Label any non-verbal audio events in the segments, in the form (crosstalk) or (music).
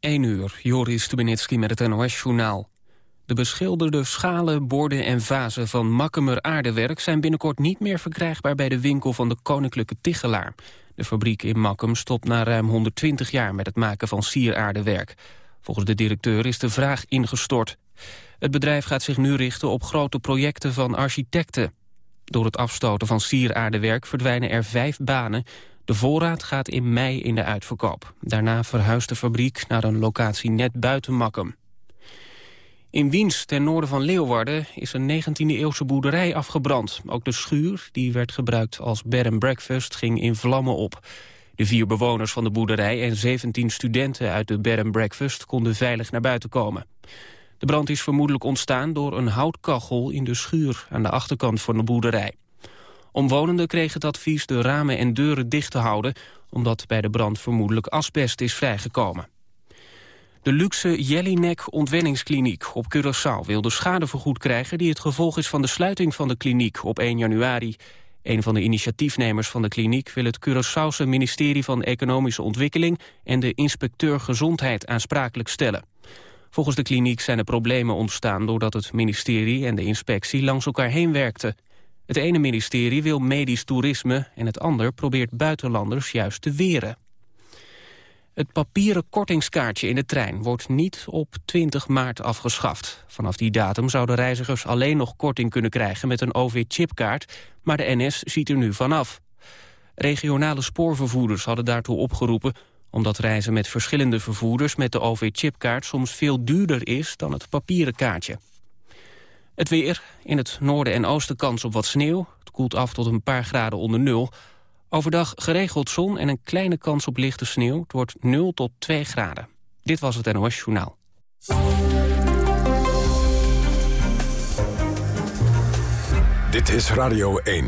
1 uur, Joris Stubenitski met het NOS-journaal. De beschilderde schalen, borden en vazen van Makkemer Aardewerk... zijn binnenkort niet meer verkrijgbaar bij de winkel van de Koninklijke Tichelaar. De fabriek in Makkum stopt na ruim 120 jaar met het maken van sieraardewerk. Volgens de directeur is de vraag ingestort. Het bedrijf gaat zich nu richten op grote projecten van architecten. Door het afstoten van sieraardewerk verdwijnen er vijf banen... De voorraad gaat in mei in de uitverkoop. Daarna verhuist de fabriek naar een locatie net buiten Makkum. In Wiens, ten noorden van Leeuwarden, is een 19e-eeuwse boerderij afgebrand. Ook de schuur, die werd gebruikt als bed and breakfast, ging in vlammen op. De vier bewoners van de boerderij en 17 studenten uit de bed and breakfast konden veilig naar buiten komen. De brand is vermoedelijk ontstaan door een houtkachel in de schuur aan de achterkant van de boerderij. Omwonenden kregen het advies de ramen en deuren dicht te houden... omdat bij de brand vermoedelijk asbest is vrijgekomen. De luxe Jellinek ontwenningskliniek op Curaçao wil de schade vergoed krijgen... die het gevolg is van de sluiting van de kliniek op 1 januari. Een van de initiatiefnemers van de kliniek wil het Curaçaose ministerie van Economische Ontwikkeling... en de inspecteur Gezondheid aansprakelijk stellen. Volgens de kliniek zijn er problemen ontstaan doordat het ministerie en de inspectie langs elkaar heen werkten. Het ene ministerie wil medisch toerisme en het ander probeert buitenlanders juist te weren. Het papieren kortingskaartje in de trein wordt niet op 20 maart afgeschaft. Vanaf die datum zouden reizigers alleen nog korting kunnen krijgen met een OV-chipkaart, maar de NS ziet er nu vanaf. Regionale spoorvervoerders hadden daartoe opgeroepen omdat reizen met verschillende vervoerders met de OV-chipkaart soms veel duurder is dan het papieren kaartje. Het weer. In het noorden en oosten kans op wat sneeuw. Het koelt af tot een paar graden onder nul. Overdag geregeld zon en een kleine kans op lichte sneeuw. Het wordt 0 tot 2 graden. Dit was het NOS Journaal. Dit is Radio 1.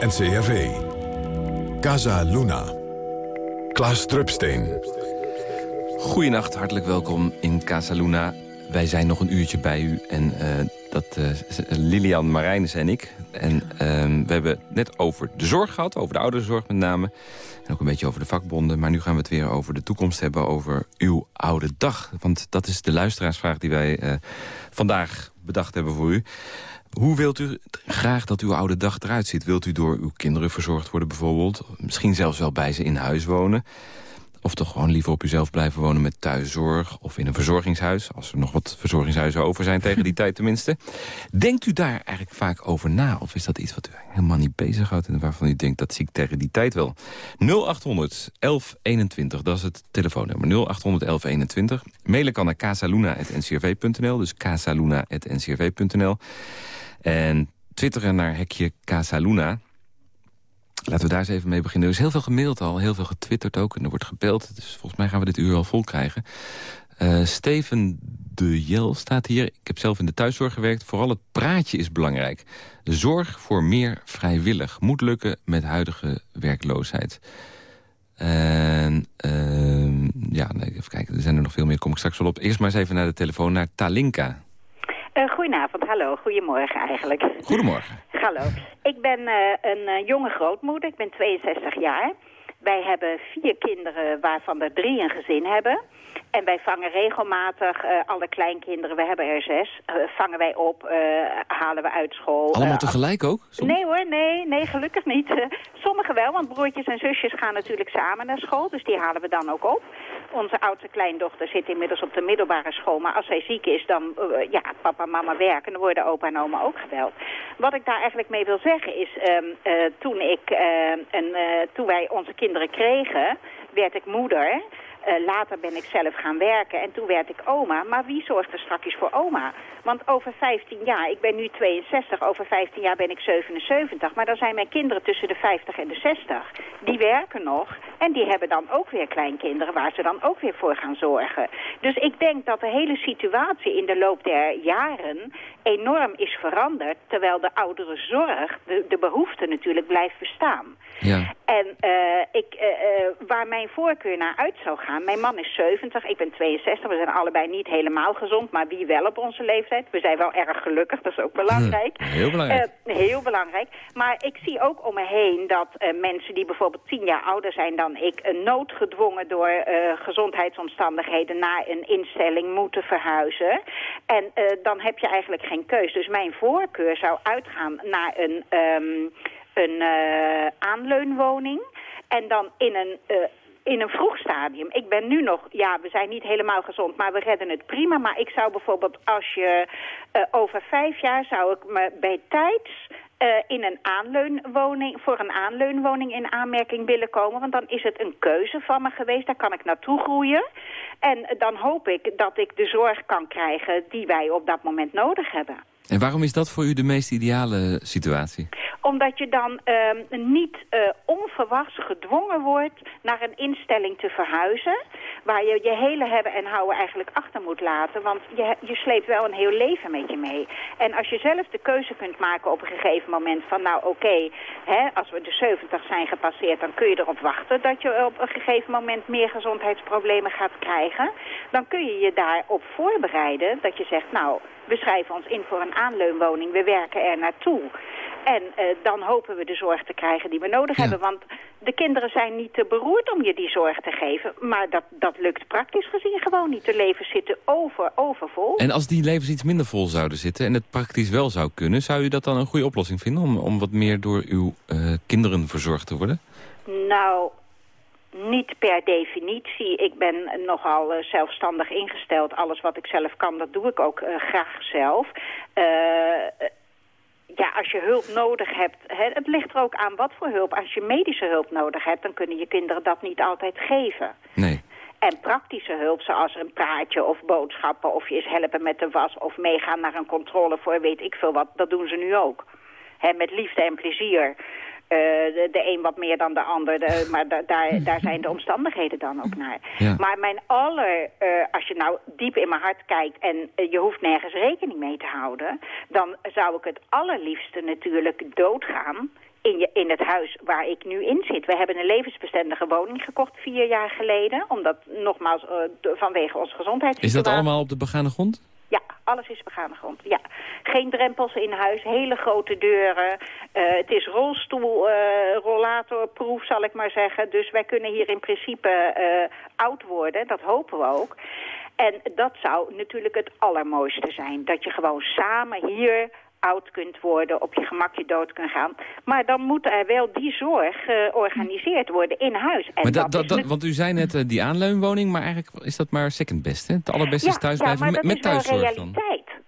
NCRV. Casa Luna. Klaas Drupsteen. Goedenacht, hartelijk welkom in Casa Luna. Wij zijn nog een uurtje bij u en uh, dat uh, Lilian Marijnes en ik. En uh, we hebben net over de zorg gehad, over de ouderenzorg met name. En ook een beetje over de vakbonden. Maar nu gaan we het weer over de toekomst hebben, over uw oude dag. Want dat is de luisteraarsvraag die wij uh, vandaag bedacht hebben voor u. Hoe wilt u graag dat uw oude dag eruit ziet? Wilt u door uw kinderen verzorgd worden bijvoorbeeld? Misschien zelfs wel bij ze in huis wonen? Of toch gewoon liever op uzelf blijven wonen met thuiszorg... of in een verzorgingshuis, als er nog wat verzorgingshuizen over zijn... tegen die (laughs) tijd tenminste. Denkt u daar eigenlijk vaak over na? Of is dat iets wat u helemaal niet bezighoudt... en waarvan u denkt, dat zie ik tegen die tijd wel? 0800 1121, dat is het telefoonnummer. 0800 1121. Mailen kan naar casaluna.ncrv.nl, dus casaluna.ncrv.nl. En twitteren naar hekje Casaluna... Laten we daar eens even mee beginnen. Er is heel veel gemaild al, heel veel getwitterd ook. En er wordt gebeld, dus volgens mij gaan we dit uur al vol krijgen. Uh, Steven de Jel staat hier. Ik heb zelf in de thuiszorg gewerkt. Vooral het praatje is belangrijk. Zorg voor meer vrijwillig. Moet lukken met huidige werkloosheid. En uh, ja, even kijken. Er zijn er nog veel meer. Kom ik straks wel op. Eerst maar eens even naar de telefoon, naar Talinka. Uh, goedenavond, hallo. Goedemorgen eigenlijk. Goedemorgen. (laughs) hallo. Ik ben uh, een uh, jonge grootmoeder, ik ben 62 jaar. Wij hebben vier kinderen waarvan er drie een gezin hebben. En wij vangen regelmatig uh, alle kleinkinderen, we hebben er zes, uh, vangen wij op, uh, halen we uit school. Allemaal tegelijk ook? Soms? Nee hoor, nee, nee, gelukkig niet. (laughs) Sommigen wel, want broertjes en zusjes gaan natuurlijk samen naar school, dus die halen we dan ook op. Onze oudste kleindochter zit inmiddels op de middelbare school, maar als zij ziek is, dan, ja, papa en mama werken, dan worden opa en oma ook gebeld. Wat ik daar eigenlijk mee wil zeggen is, um, toen, ik, en, toen wij onze kinderen kregen, werd ik moeder... Uh, later ben ik zelf gaan werken en toen werd ik oma. Maar wie zorgt er straks voor oma? Want over 15 jaar, ik ben nu 62, over 15 jaar ben ik 77. Maar dan zijn mijn kinderen tussen de 50 en de 60. Die werken nog en die hebben dan ook weer kleinkinderen waar ze dan ook weer voor gaan zorgen. Dus ik denk dat de hele situatie in de loop der jaren enorm is veranderd. Terwijl de oudere zorg, de, de behoefte natuurlijk blijft bestaan. Ja. En uh, ik, uh, waar mijn voorkeur naar uit zou gaan, mijn man is 70, ik ben 62, we zijn allebei niet helemaal gezond, maar wie wel op onze leeftijd. We zijn wel erg gelukkig, dat is ook belangrijk. Hm, heel belangrijk. heel belangrijk. Maar ik zie ook om me heen dat mensen die bijvoorbeeld 10 jaar ouder zijn dan ik uh, noodgedwongen door gezondheidsomstandigheden naar een instelling moeten verhuizen. En dan heb je eigenlijk geen keus. Dus mijn voorkeur zou uitgaan naar een, um, een aanleunwoning. En dan in een in een vroeg stadium. Ik ben nu nog, ja, we zijn niet helemaal gezond, maar we redden het prima. Maar ik zou bijvoorbeeld, als je uh, over vijf jaar zou ik me bij tijds uh, in een aanleunwoning, voor een aanleunwoning in aanmerking willen komen. Want dan is het een keuze van me geweest. Daar kan ik naartoe groeien. En dan hoop ik dat ik de zorg kan krijgen die wij op dat moment nodig hebben. En waarom is dat voor u de meest ideale situatie? Omdat je dan uh, niet uh, onverwachts gedwongen wordt naar een instelling te verhuizen. Waar je je hele hebben en houden eigenlijk achter moet laten. Want je, je sleept wel een heel leven met je mee. En als je zelf de keuze kunt maken op een gegeven moment van... nou oké, als we de 70 zijn gepasseerd... dan kun je erop wachten dat je op een gegeven moment meer gezondheidsproblemen gaat krijgen. Dan kun je je daarop voorbereiden dat je zegt... nou we schrijven ons in voor een aanleunwoning, we werken er naartoe. En uh, dan hopen we de zorg te krijgen die we nodig hebben. Want de kinderen zijn niet te beroerd om je die zorg te geven. Maar dat, dat lukt praktisch gezien gewoon niet. De levens zitten over, overvol. En als die levens iets minder vol zouden zitten en het praktisch wel zou kunnen... zou u dat dan een goede oplossing vinden om, om wat meer door uw uh, kinderen verzorgd te worden? Nou, niet per definitie. Ik ben nogal uh, zelfstandig ingesteld. Alles wat ik zelf kan, dat doe ik ook uh, graag zelf. Uh, ja, als je hulp nodig hebt, hè, het ligt er ook aan wat voor hulp. Als je medische hulp nodig hebt, dan kunnen je kinderen dat niet altijd geven. Nee. En praktische hulp, zoals een praatje of boodschappen... of je eens helpen met de was of meegaan naar een controle voor weet ik veel wat... dat doen ze nu ook. Hè, met liefde en plezier. Uh, de, de, een wat meer dan de ander, de, (laughs) maar da, daar, daar zijn de omstandigheden dan ook naar. Ja. Maar mijn aller, uh, als je nou diep in mijn hart kijkt en uh, je hoeft nergens rekening mee te houden, dan zou ik het allerliefste natuurlijk doodgaan in, je, in het huis waar ik nu in zit. We hebben een levensbestendige woning gekocht vier jaar geleden, omdat nogmaals vanwege onze gezondheid. Is dat allemaal op de begane grond? Ja, alles is begane grond. Ja. Geen drempels in huis, hele grote deuren. Uh, het is rolstoel, uh, rollatorproef zal ik maar zeggen. Dus wij kunnen hier in principe uh, oud worden, dat hopen we ook. En dat zou natuurlijk het allermooiste zijn. Dat je gewoon samen hier oud kunt worden, op je gemakje dood kunt gaan. Maar dan moet er wel die zorg georganiseerd worden in huis. En maar dat, dat, dat, want u zei net uh, die aanleunwoning, maar eigenlijk is dat maar second best, hè? Het allerbeste ja, is thuisblijven ja, met, met thuiszorg dan.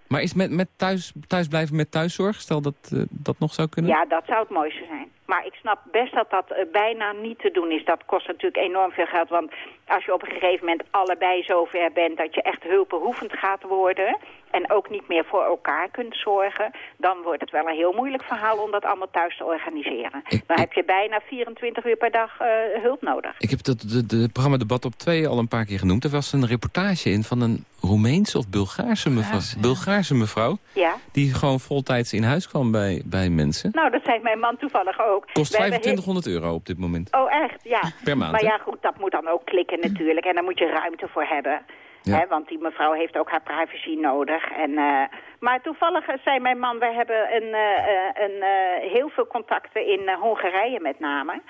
Maar is met, met thuis, thuisblijven met thuiszorg, stel dat uh, dat nog zou kunnen? Ja, dat zou het mooiste zijn. Maar ik snap best dat dat uh, bijna niet te doen is. Dat kost natuurlijk enorm veel geld. Want als je op een gegeven moment allebei zover bent... dat je echt hulpbehoevend gaat worden... en ook niet meer voor elkaar kunt zorgen... dan wordt het wel een heel moeilijk verhaal om dat allemaal thuis te organiseren. Ik, dan heb je bijna 24 uur per dag uh, hulp nodig. Ik heb het de, de, programma Debat op 2 al een paar keer genoemd. Er was een reportage in van een Roemeense of Bulgaarse mevrouw, ja. Bulgaarse mevrouw... Ja. die gewoon voltijds in huis kwam bij, bij mensen. Nou, dat zei mijn man toevallig ook. Kost 2500 euro op dit moment. Oh, echt? Ja. Per maand, Maar ja, goed, dat moet dan ook klikken natuurlijk. En daar moet je ruimte voor hebben. Ja. Hè, want die mevrouw heeft ook haar privacy nodig. En, uh, maar toevallig zei mijn man, wij hebben een, uh, een, uh, heel veel contacten in Hongarije met name.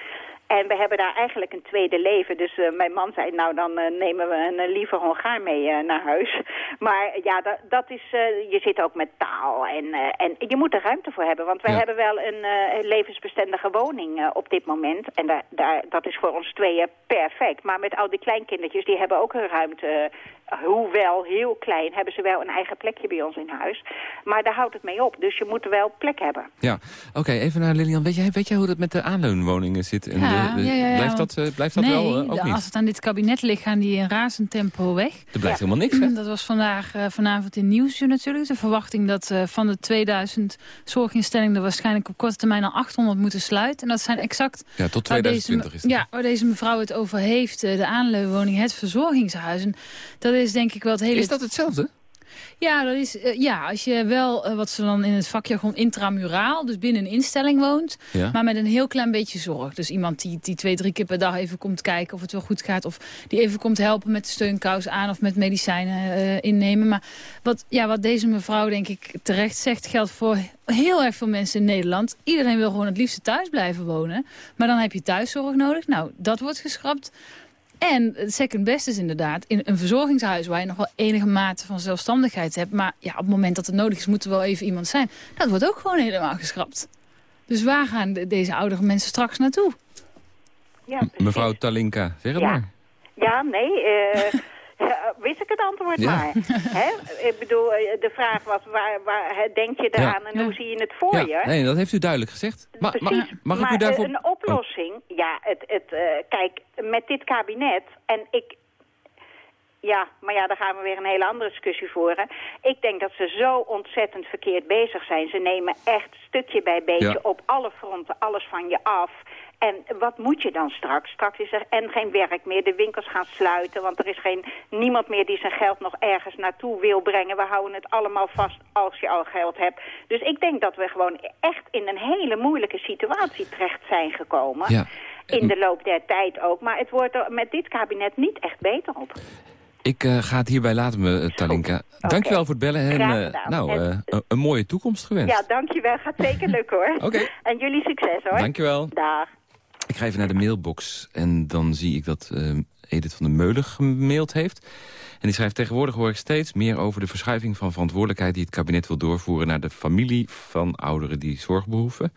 En we hebben daar eigenlijk een tweede leven. Dus uh, mijn man zei, nou dan uh, nemen we een uh, lieve Hongaar mee naar huis. (laughs) Maar ja, dat, dat is, je zit ook met taal en, en je moet er ruimte voor hebben. Want wij Ja. hebben wel een levensbestendige woning op dit moment. En daar, daar, dat is voor ons tweeën perfect. Maar met al die kleinkindertjes, die hebben ook hun ruimte. Hoewel heel klein, hebben ze wel een eigen plekje bij ons in huis. Maar daar houdt het mee op. Dus je moet wel plek hebben. Ja, oké, even naar Lilian. Weet jij, weet jij hoe dat met de aanleunwoningen zit? En Ja, de, de- ja, ja, ja, blijft dat, eh, blijft dat nee, wel eh, ook niet? als het aan dit kabinet ligt, gaan die in razend tempo weg. Er blijft Ja. helemaal niks, hè? Dat was vandaag, eh, vanavond in Nieuwsuur natuurlijk. De verwachting dat eh, van de 2000 zorginstellingen... er waarschijnlijk op korte termijn al 800 moeten sluiten. En dat zijn exact Ja, tot waar 2020 deze, is het. Ja, waar deze mevrouw het over heeft. de aanleunwoning, het verzorgingshuis. En dat is denk ik wel het hele... Is dat hetzelfde? Ja, dat is, uh, ja als je wel, uh, wat ze dan in het vakje gewoon intramuraal, dus binnen een instelling woont, Ja. maar met een heel klein beetje zorg. Dus iemand die, die twee, drie keer per dag even komt kijken of het wel goed gaat, of die even komt helpen met de steunkous aan of met medicijnen uh, innemen. Maar wat, ja, wat deze mevrouw denk ik terecht zegt, geldt voor heel erg veel mensen in Nederland. Iedereen wil gewoon het liefste thuis blijven wonen, maar dan heb je thuiszorg nodig. Nou, dat wordt geschrapt. En het second best is inderdaad in een verzorgingshuis... waar je nog wel enige mate van zelfstandigheid hebt. Maar ja, op het moment dat het nodig is, moet er wel even iemand zijn. Dat wordt ook gewoon helemaal geschrapt. Dus waar gaan de, deze oudere mensen straks naartoe? Ja, Mevrouw Talinka, zeg het Ja. maar. Ja, nee, eh, (laughs) wist ik het antwoord Ja. maar. (laughs) Hè? Ik bedoel, eh, de vraag was, waar, waar hè, denk je eraan en Ja. hoe zie je het voor je? Ja, nee, dat heeft u duidelijk gezegd. Ma- ma- Precies. mag ik maar u daarvoor... eh, een oplossing, ja, het, het, eh, kijk, met dit kabinet, en ik... Ja, maar ja, daar gaan we weer een hele andere discussie voeren. Ik denk dat ze zo ontzettend verkeerd bezig zijn. Ze nemen echt stukje bij beetje Ja. op alle fronten alles van je af. En wat moet je dan straks? Straks is er en geen werk meer. De winkels gaan sluiten, want er is geen, niemand meer die zijn geld nog ergens naartoe wil brengen. We houden het allemaal vast als je al geld hebt. Dus ik denk dat we gewoon echt in een hele moeilijke situatie terecht zijn gekomen. Ja. In de loop der tijd ook. Maar het wordt er met dit kabinet niet echt beter op. Ik eh, ga het hierbij laten, me, eh, Talinka. Dankjewel voor het bellen en eh, nou, En- een, een mooie toekomst gewenst. Ja, dankjewel. Gaat zeker lukken hoor. Oké. En jullie succes hoor. Dankjewel. Dag. Ik ga even naar de mailbox en dan zie ik dat eh, Edith van der Meulen gemaild heeft. En die schrijft tegenwoordig hoor ik steeds meer over de verschuiving van verantwoordelijkheid... die het kabinet wil doorvoeren naar de familie van ouderen die zorg behoeven.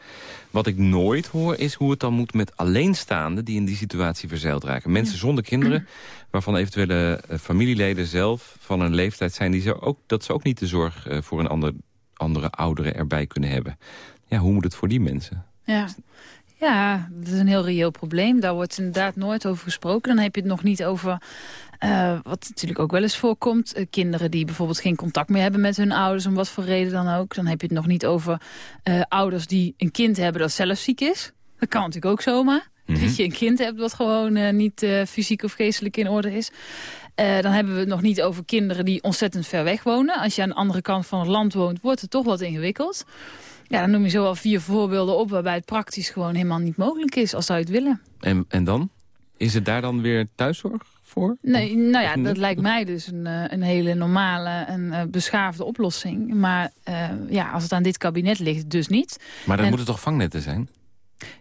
Wat ik nooit hoor is hoe het dan moet met alleenstaanden... die in die situatie verzeild raken. Mensen zonder kinderen, waarvan eventuele eh, familieleden zelf van een leeftijd zijn... Die ze ook, dat ze ook niet de zorg eh, voor een ander, andere ouderen erbij kunnen hebben. Ja, hoe moet het voor die mensen? Ja. Ja, dat is een heel reëel probleem. Daar wordt inderdaad nooit over gesproken. Dan heb je het nog niet over... eh, wat natuurlijk ook wel eens voorkomt. eh, kinderen die bijvoorbeeld geen contact meer hebben met hun ouders... om wat voor reden dan ook. Dan heb je het nog niet over eh, ouders die een kind hebben dat zelf ziek is. Dat kan natuurlijk ook zomaar. Mhm. Dat je een kind hebt wat gewoon niet fysiek of geestelijk in orde is. Dan hebben we het nog niet over kinderen die ontzettend ver weg wonen. Als je aan de andere kant van het land woont, wordt het toch wat ingewikkeld. Ja, dan noem je zo al vier voorbeelden op waarbij het praktisch gewoon helemaal niet mogelijk is als zou je het willen. En, en dan? Is het daar dan weer thuiszorg voor? Nee, nou ja, dat lijkt mij dus een, eh, een hele normale en eh, beschaafde oplossing. Maar eh, ja, als het aan dit kabinet ligt, dus niet. Maar dan En- moeten toch vangnetten zijn?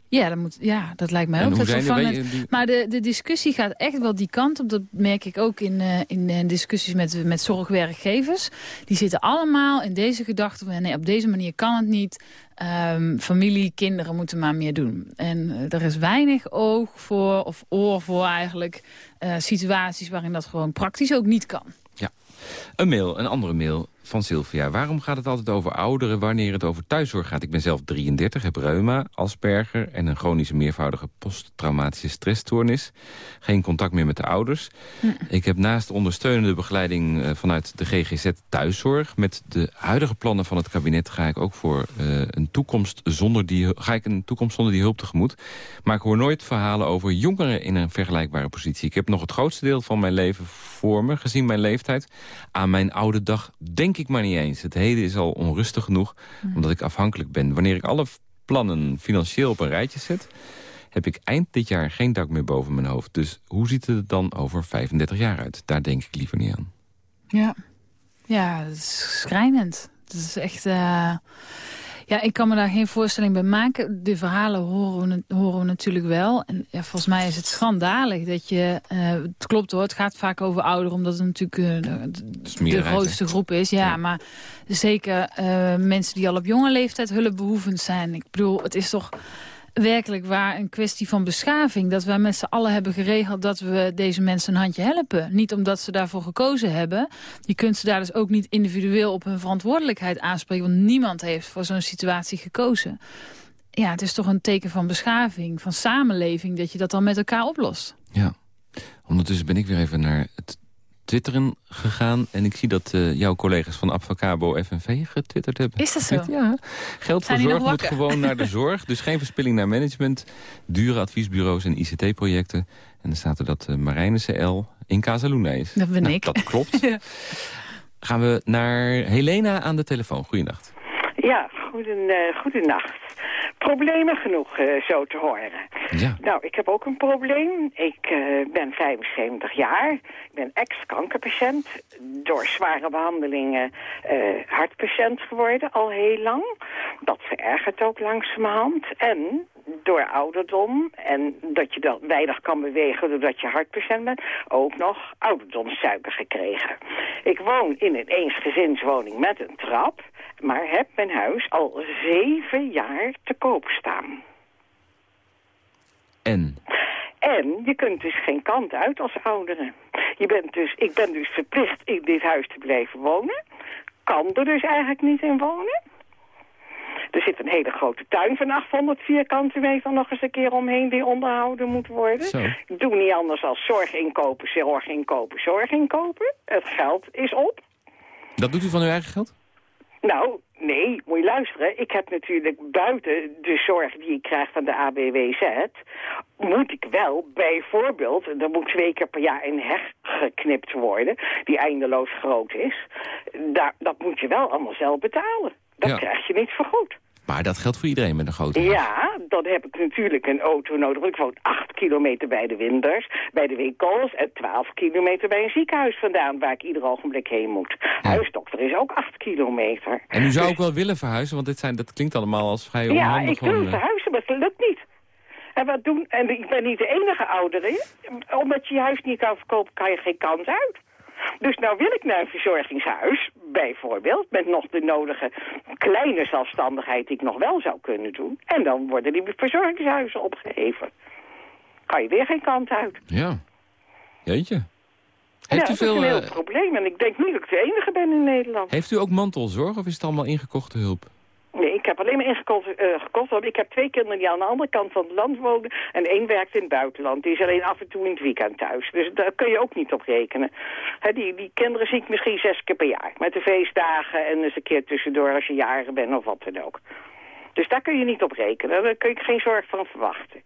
Ja, dat, moet, ja, dat lijkt mij en ook. dat die, die- Maar de, de discussie gaat echt wel die kant op. Dat merk ik ook in, eh, in eh, discussies met, met zorgwerkgevers. Die zitten allemaal in deze gedachte van... nee, op deze manier kan het niet. Ehm, familie, kinderen moeten maar meer doen. En eh, er is weinig oog voor, of oor voor eigenlijk... situaties waarin dat gewoon praktisch ook niet kan. Een mail, een andere mail van Sylvia. Waarom gaat het altijd over ouderen wanneer het over thuiszorg gaat? Ik ben zelf 33, heb reuma, Asperger en een chronische meervoudige posttraumatische stressstoornis. Geen contact meer met de ouders. Ik heb naast ondersteunende begeleiding eh, vanuit de GGZ thuiszorg. Met de huidige plannen van het kabinet ga ik ook voor eh, een toekomst zonder die ga ik een toekomst zonder die hulp tegemoet. Maar ik hoor nooit verhalen over jongeren in een vergelijkbare positie. Ik heb nog het grootste deel van mijn leven voor me, gezien mijn leeftijd. Aan mijn oude dag denk ik maar niet eens. Het heden is al onrustig genoeg, omdat ik afhankelijk ben. Wanneer ik alle plannen financieel op een rijtje zet... heb ik eind dit jaar geen dak meer boven mijn hoofd. Dus hoe ziet het er dan over 35 jaar uit? Daar denk ik liever niet aan. Ja, ja dat is schrijnend. Dat is echt... eh, Ja, ik kan me daar geen voorstelling bij maken. De verhalen horen we, horen we natuurlijk wel. En ja, volgens mij is het schandalig dat je... eh, het klopt hoor, het gaat vaak over ouderen... omdat het natuurlijk eh, de, grootste groep is. Ja, Ja. maar zeker eh, mensen die al op jonge leeftijd hulpbehoevend zijn. Ik bedoel, het is toch werkelijk waar een kwestie van beschaving. Dat wij met z'n allen hebben geregeld dat we deze mensen een handje helpen. Niet omdat ze daarvoor gekozen hebben. Je kunt ze daar dus ook niet individueel op hun verantwoordelijkheid aanspreken. Want niemand heeft voor zo'n situatie gekozen. Ja, het is toch een teken van beschaving, van samenleving... dat je dat dan met elkaar oplost. Ja. Ondertussen ben ik weer even naar het twitteren gegaan. En ik zie dat eh, jouw collega's van Advocabo FNV getwitterd hebben. Is dat zo? Ja. Geld voor zorg moet gewoon naar de (laughs) zorg. Dus geen verspilling naar management, dure adviesbureaus en ICT-projecten. En dan staat er dat uh, Marijnissen L in Casaluna is. Dat ben Nou, ik. Dat klopt. (laughs) Ja. gaan we naar Helena aan de telefoon. Goeienacht. Ja, goeden, uh, goedenacht. Problemen genoeg, uh, zo te horen. Ja. Nou, ik heb ook een probleem. Ik uh, ben 75 jaar. Ik ben ex-kankerpatiënt. Door zware behandelingen hartpatiënt geworden, al heel lang. Dat verergert ook langzamerhand. En door ouderdom en dat je dan weinig kan bewegen doordat je hartpatiënt bent, ook nog ouderdomssuiker gekregen. Ik woon in een eensgezinswoning met een trap, maar heb mijn huis al zeven jaar te koop staan. En? En je kunt dus geen kant uit als ouderen. Je bent dus, ik ben dus verplicht in dit huis te blijven wonen. Kan er dus eigenlijk niet in wonen. Er zit een hele grote tuin van 800 vierkante meter nog eens een keer omheen die onderhouden moet worden. Zo. Ik doe niet anders als zorg inkopen, zorg inkopen, zorg inkopen. Het geld is op. Dat doet u van uw eigen geld? Nou, nee, moet je luisteren. Ik heb natuurlijk buiten de zorg die ik krijg van de ABWZ... moet ik wel bijvoorbeeld, er moet twee keer per jaar een heg geknipt worden... die eindeloos groot is. Daar, dat moet je wel allemaal zelf betalen. Dat Ja. krijg je niet vergoed. Maar dat geldt voor iedereen met een grote huis. Ja, dan heb ik natuurlijk een auto nodig. Ik woon 8 kilometer bij de winders, bij de winkels... en 12 kilometer bij een ziekenhuis vandaan... waar ik ieder ogenblik heen moet. Huisdokter is ook 8 kilometer. En u zou ook wel willen verhuizen, want dit zijn, dat klinkt allemaal als vrij Ja, onhandig. ik wil eh. verhuizen, maar het lukt niet. En wat doen? En ik ben niet de enige oudere. Omdat je je huis niet kan verkopen, kan je geen kans uit. Dus nou wil ik naar een verzorgingshuis, bijvoorbeeld, met nog de nodige kleine zelfstandigheid die ik nog wel zou kunnen doen. En dan worden die verzorgingshuizen opgeheven. Kan je weer geen kant uit. Ja. Jeetje. ja, Heeft, u dat veel, is een heel eh, probleem. En ik denk niet dat ik de enige ben in Nederland. heeft u ook mantelzorg of is het allemaal ingekochte hulp? Nee, ik heb alleen maar ingekocht. eh, gekocht, want ik heb twee kinderen die aan de andere kant van het land wonen. En één werkt in het buitenland. Die is alleen af en toe in het weekend thuis. Dus daar kun je ook niet op rekenen. Hè, die, die kinderen zie ik misschien zes keer per jaar. Met de feestdagen en eens een keer tussendoor als je jarig bent of wat dan ook. Dus daar kun je niet op rekenen. Daar kun je geen zorg van verwachten.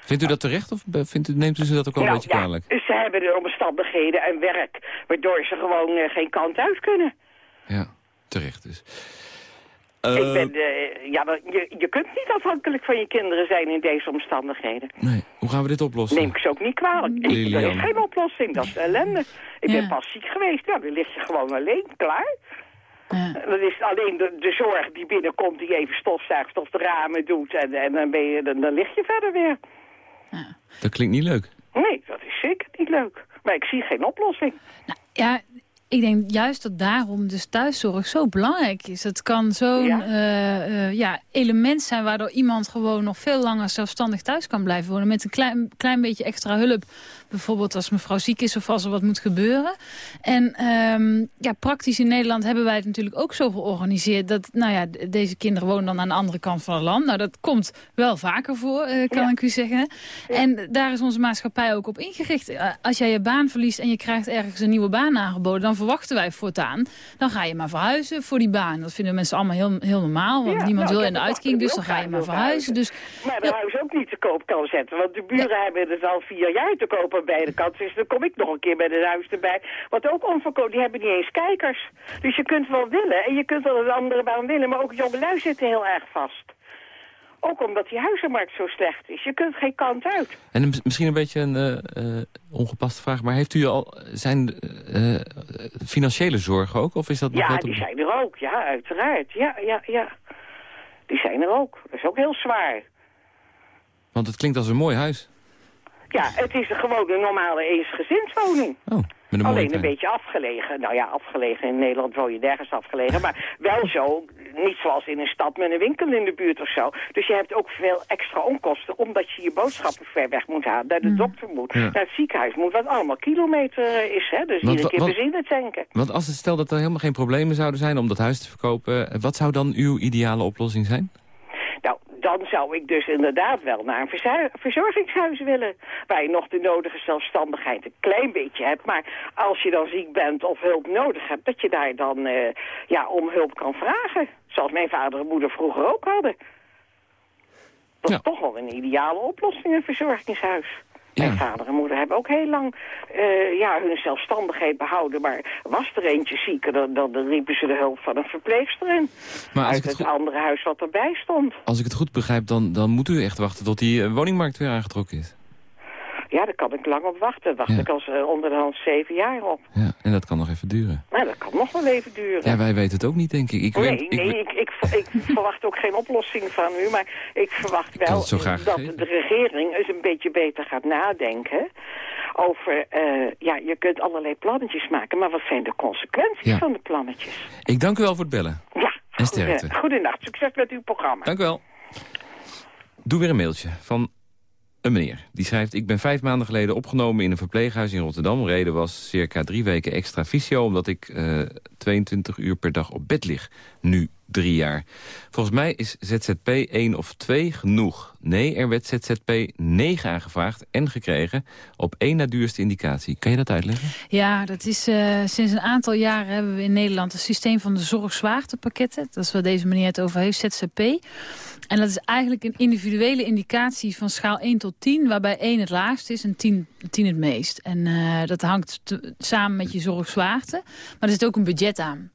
Vindt u dat terecht of vindt u, neemt u ze dat ook wel een beetje Nou ja, kwalijk? ze hebben de omstandigheden en werk waardoor ze gewoon eh, geen kant uit kunnen. Ja, terecht dus. Ik Eh, ben, eh, ja, je, je kunt niet afhankelijk van je kinderen zijn in deze omstandigheden. Nee, hoe gaan we dit oplossen? Neem ik ze ook niet kwalijk. Ik, er is geen oplossing, dat is ellende. Ik Ja. ben pas ziek geweest, ja, dan lig je gewoon alleen, klaar. Ja. Dan is het alleen de, de zorg die binnenkomt, die even stofzuigt of de ramen doet. En, en dan, ben je, dan, dan lig je verder weer. Dat klinkt niet leuk. Nee, dat is zeker niet leuk. Maar ik zie geen oplossing. Ja, ik denk juist dat daarom dus thuiszorg zo belangrijk is. Het kan zo'n Ja. eh, eh, ja, element zijn waardoor iemand gewoon nog veel langer zelfstandig thuis kan blijven wonen. Met een klein, klein beetje extra hulp. Bijvoorbeeld als mevrouw ziek is of als er wat moet gebeuren. En ehm, ja, praktisch in Nederland hebben wij het natuurlijk ook zo georganiseerd... dat nou ja, deze kinderen wonen dan aan de andere kant van het land. Nou, dat komt wel vaker voor, eh, kan Ja. ik u zeggen. En daar is onze maatschappij ook op ingericht. Eh, Als jij je baan verliest en je krijgt ergens een nieuwe baan aangeboden... dan verwachten wij voortaan, dan ga je maar verhuizen voor die baan. Dat vinden mensen allemaal heel, heel normaal, want Ja, niemand nou, wil in de uitkering... dus dan ga je maar verhuizen. Dus Maar de huis ook niet te koop kan zetten. Want de buren hebben het al vier jaar te koop aan beide kanten. Dus dan kom ik nog een keer met het huis erbij. Wat ook onverkoopt, die hebben niet eens kijkers. Dus je kunt wel willen en je kunt wel een andere baan willen. Maar ook jongelui zitten heel erg vast. Ook omdat die huizenmarkt zo slecht is. Je kunt geen kant uit. En misschien een beetje een eh, ongepaste vraag, maar heeft u al zijn eh, financiële zorgen ook? Of is dat nog Ja, op- die zijn er ook. Ja, uiteraard. Ja, ja, ja. Die zijn er ook. Dat is ook heel zwaar. Want het klinkt als een mooi huis. Ja, het is gewoon een normale eensgezinswoning. Oh, met een mooie Alleen een tuin. beetje afgelegen. Nou ja, afgelegen. In Nederland woon je nergens afgelegen. Maar wel zo, niet zoals in een stad met een winkel in de buurt of zo. Dus je hebt ook veel extra onkosten. Omdat je je boodschappen ver weg moet halen. Naar de dokter moet. Ja. Naar het ziekenhuis moet. Wat allemaal kilometer is. Hè? Dus Want iedere keer benzine tanken. Want als het stel dat er helemaal geen problemen zouden zijn om dat huis te verkopen... wat zou dan uw ideale oplossing zijn? Nou, dan zou ik dus inderdaad wel naar een verzorgingshuis willen. Waar je nog de nodige zelfstandigheid een klein beetje hebt. Maar als je dan ziek bent of hulp nodig hebt, dat je daar dan eh, ja, om hulp kan vragen. Zoals mijn vader en moeder vroeger ook hadden. Dat Ja. is toch wel een ideale oplossing, een verzorgingshuis. Mijn vader en moeder hebben ook heel lang uh, ja, hun zelfstandigheid behouden. Maar was er eentje zieker, dan, dan, riepen ze de hulp van een verpleegster in. Maar uit het, het andere huis wat erbij stond. Als ik het goed begrijp, dan, dan moet u echt wachten tot die uh, woningmarkt weer aangetrokken is. Ja, daar kan ik lang op wachten. Wacht ik als uh, onder de hand zeven jaar op. Ja, en dat kan nog even duren. Nou, dat kan nog wel even duren. Ja, wij weten het ook niet, denk ik. ik nee, ik, nee, ik, ik, ik, (laughs) verwacht ook geen oplossing van u. Maar ik verwacht wel dat de regering eens een beetje beter gaat nadenken over, uh, ja, je kunt allerlei plannetjes maken, maar wat zijn de consequenties van de plannetjes? Ik dank u wel voor het bellen. Ja, en sterkte. Goedendag, succes met uw programma. Dank u wel. Doe weer een mailtje van een meneer. Die schrijft, ik ben vijf maanden geleden opgenomen in een verpleeghuis in Rotterdam. Reden was circa drie weken extra fysio... omdat ik uh, eh, 22 uur per dag op bed lig. Nu drie jaar. Volgens mij is ZZP 1 of 2 genoeg. Nee, er werd ZZP 9 aangevraagd en gekregen op één na duurste indicatie. Kan je dat uitleggen? Ja, dat is uh, sinds een aantal jaren hebben we in Nederland het systeem van de zorgzwaartepakketten. Dat is waar deze meneer het over heeft, ZZP. En dat is eigenlijk een individuele indicatie van schaal 1 tot 10... waarbij 1 het laagst is en 10, 10 het meest. En uh, dat hangt samen met je zorgzwaarte. Maar er zit ook een budget aan.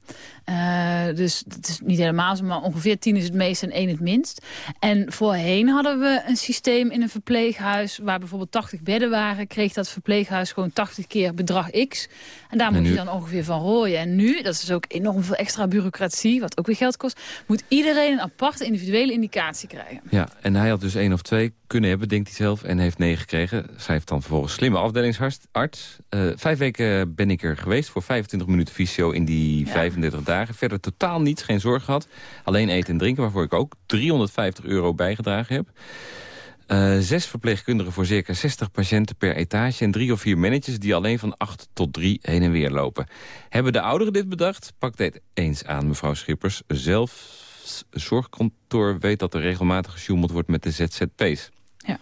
Uh, dus het is niet helemaal zo, maar ongeveer 10 is het meest en 1 het minst. En voorheen hadden we een systeem in een verpleeghuis... waar bijvoorbeeld 80 bedden waren... kreeg dat verpleeghuis gewoon 80 keer bedrag X. En daar moet je dan ongeveer van rooien. En nu, dat is ook enorm veel extra bureaucratie... wat ook weer geld kost... moet iedereen een aparte individuele indicatie krijgen. Ja, en hij had dus één of twee kunnen hebben, denkt hij zelf... en heeft negen gekregen. Schrijft dan vervolgens slimme afdelingsarts. Uh, vijf weken ben ik er geweest voor 25 minuten fysio in die 35 dagen. Verder totaal niets, geen zorg gehad. Alleen eten en drinken, waarvoor ik ook 350 euro bijgedragen heb. Uh, zes verpleegkundigen voor circa 60 patiënten per etage... en drie of vier managers die alleen van 8 tot 3 heen en weer lopen. Hebben de ouderen dit bedacht? Pak dit eens aan, mevrouw Schippers. Zelf zorgkantoor weet dat er regelmatig gesjoemeld wordt met de ZZP's. Ja.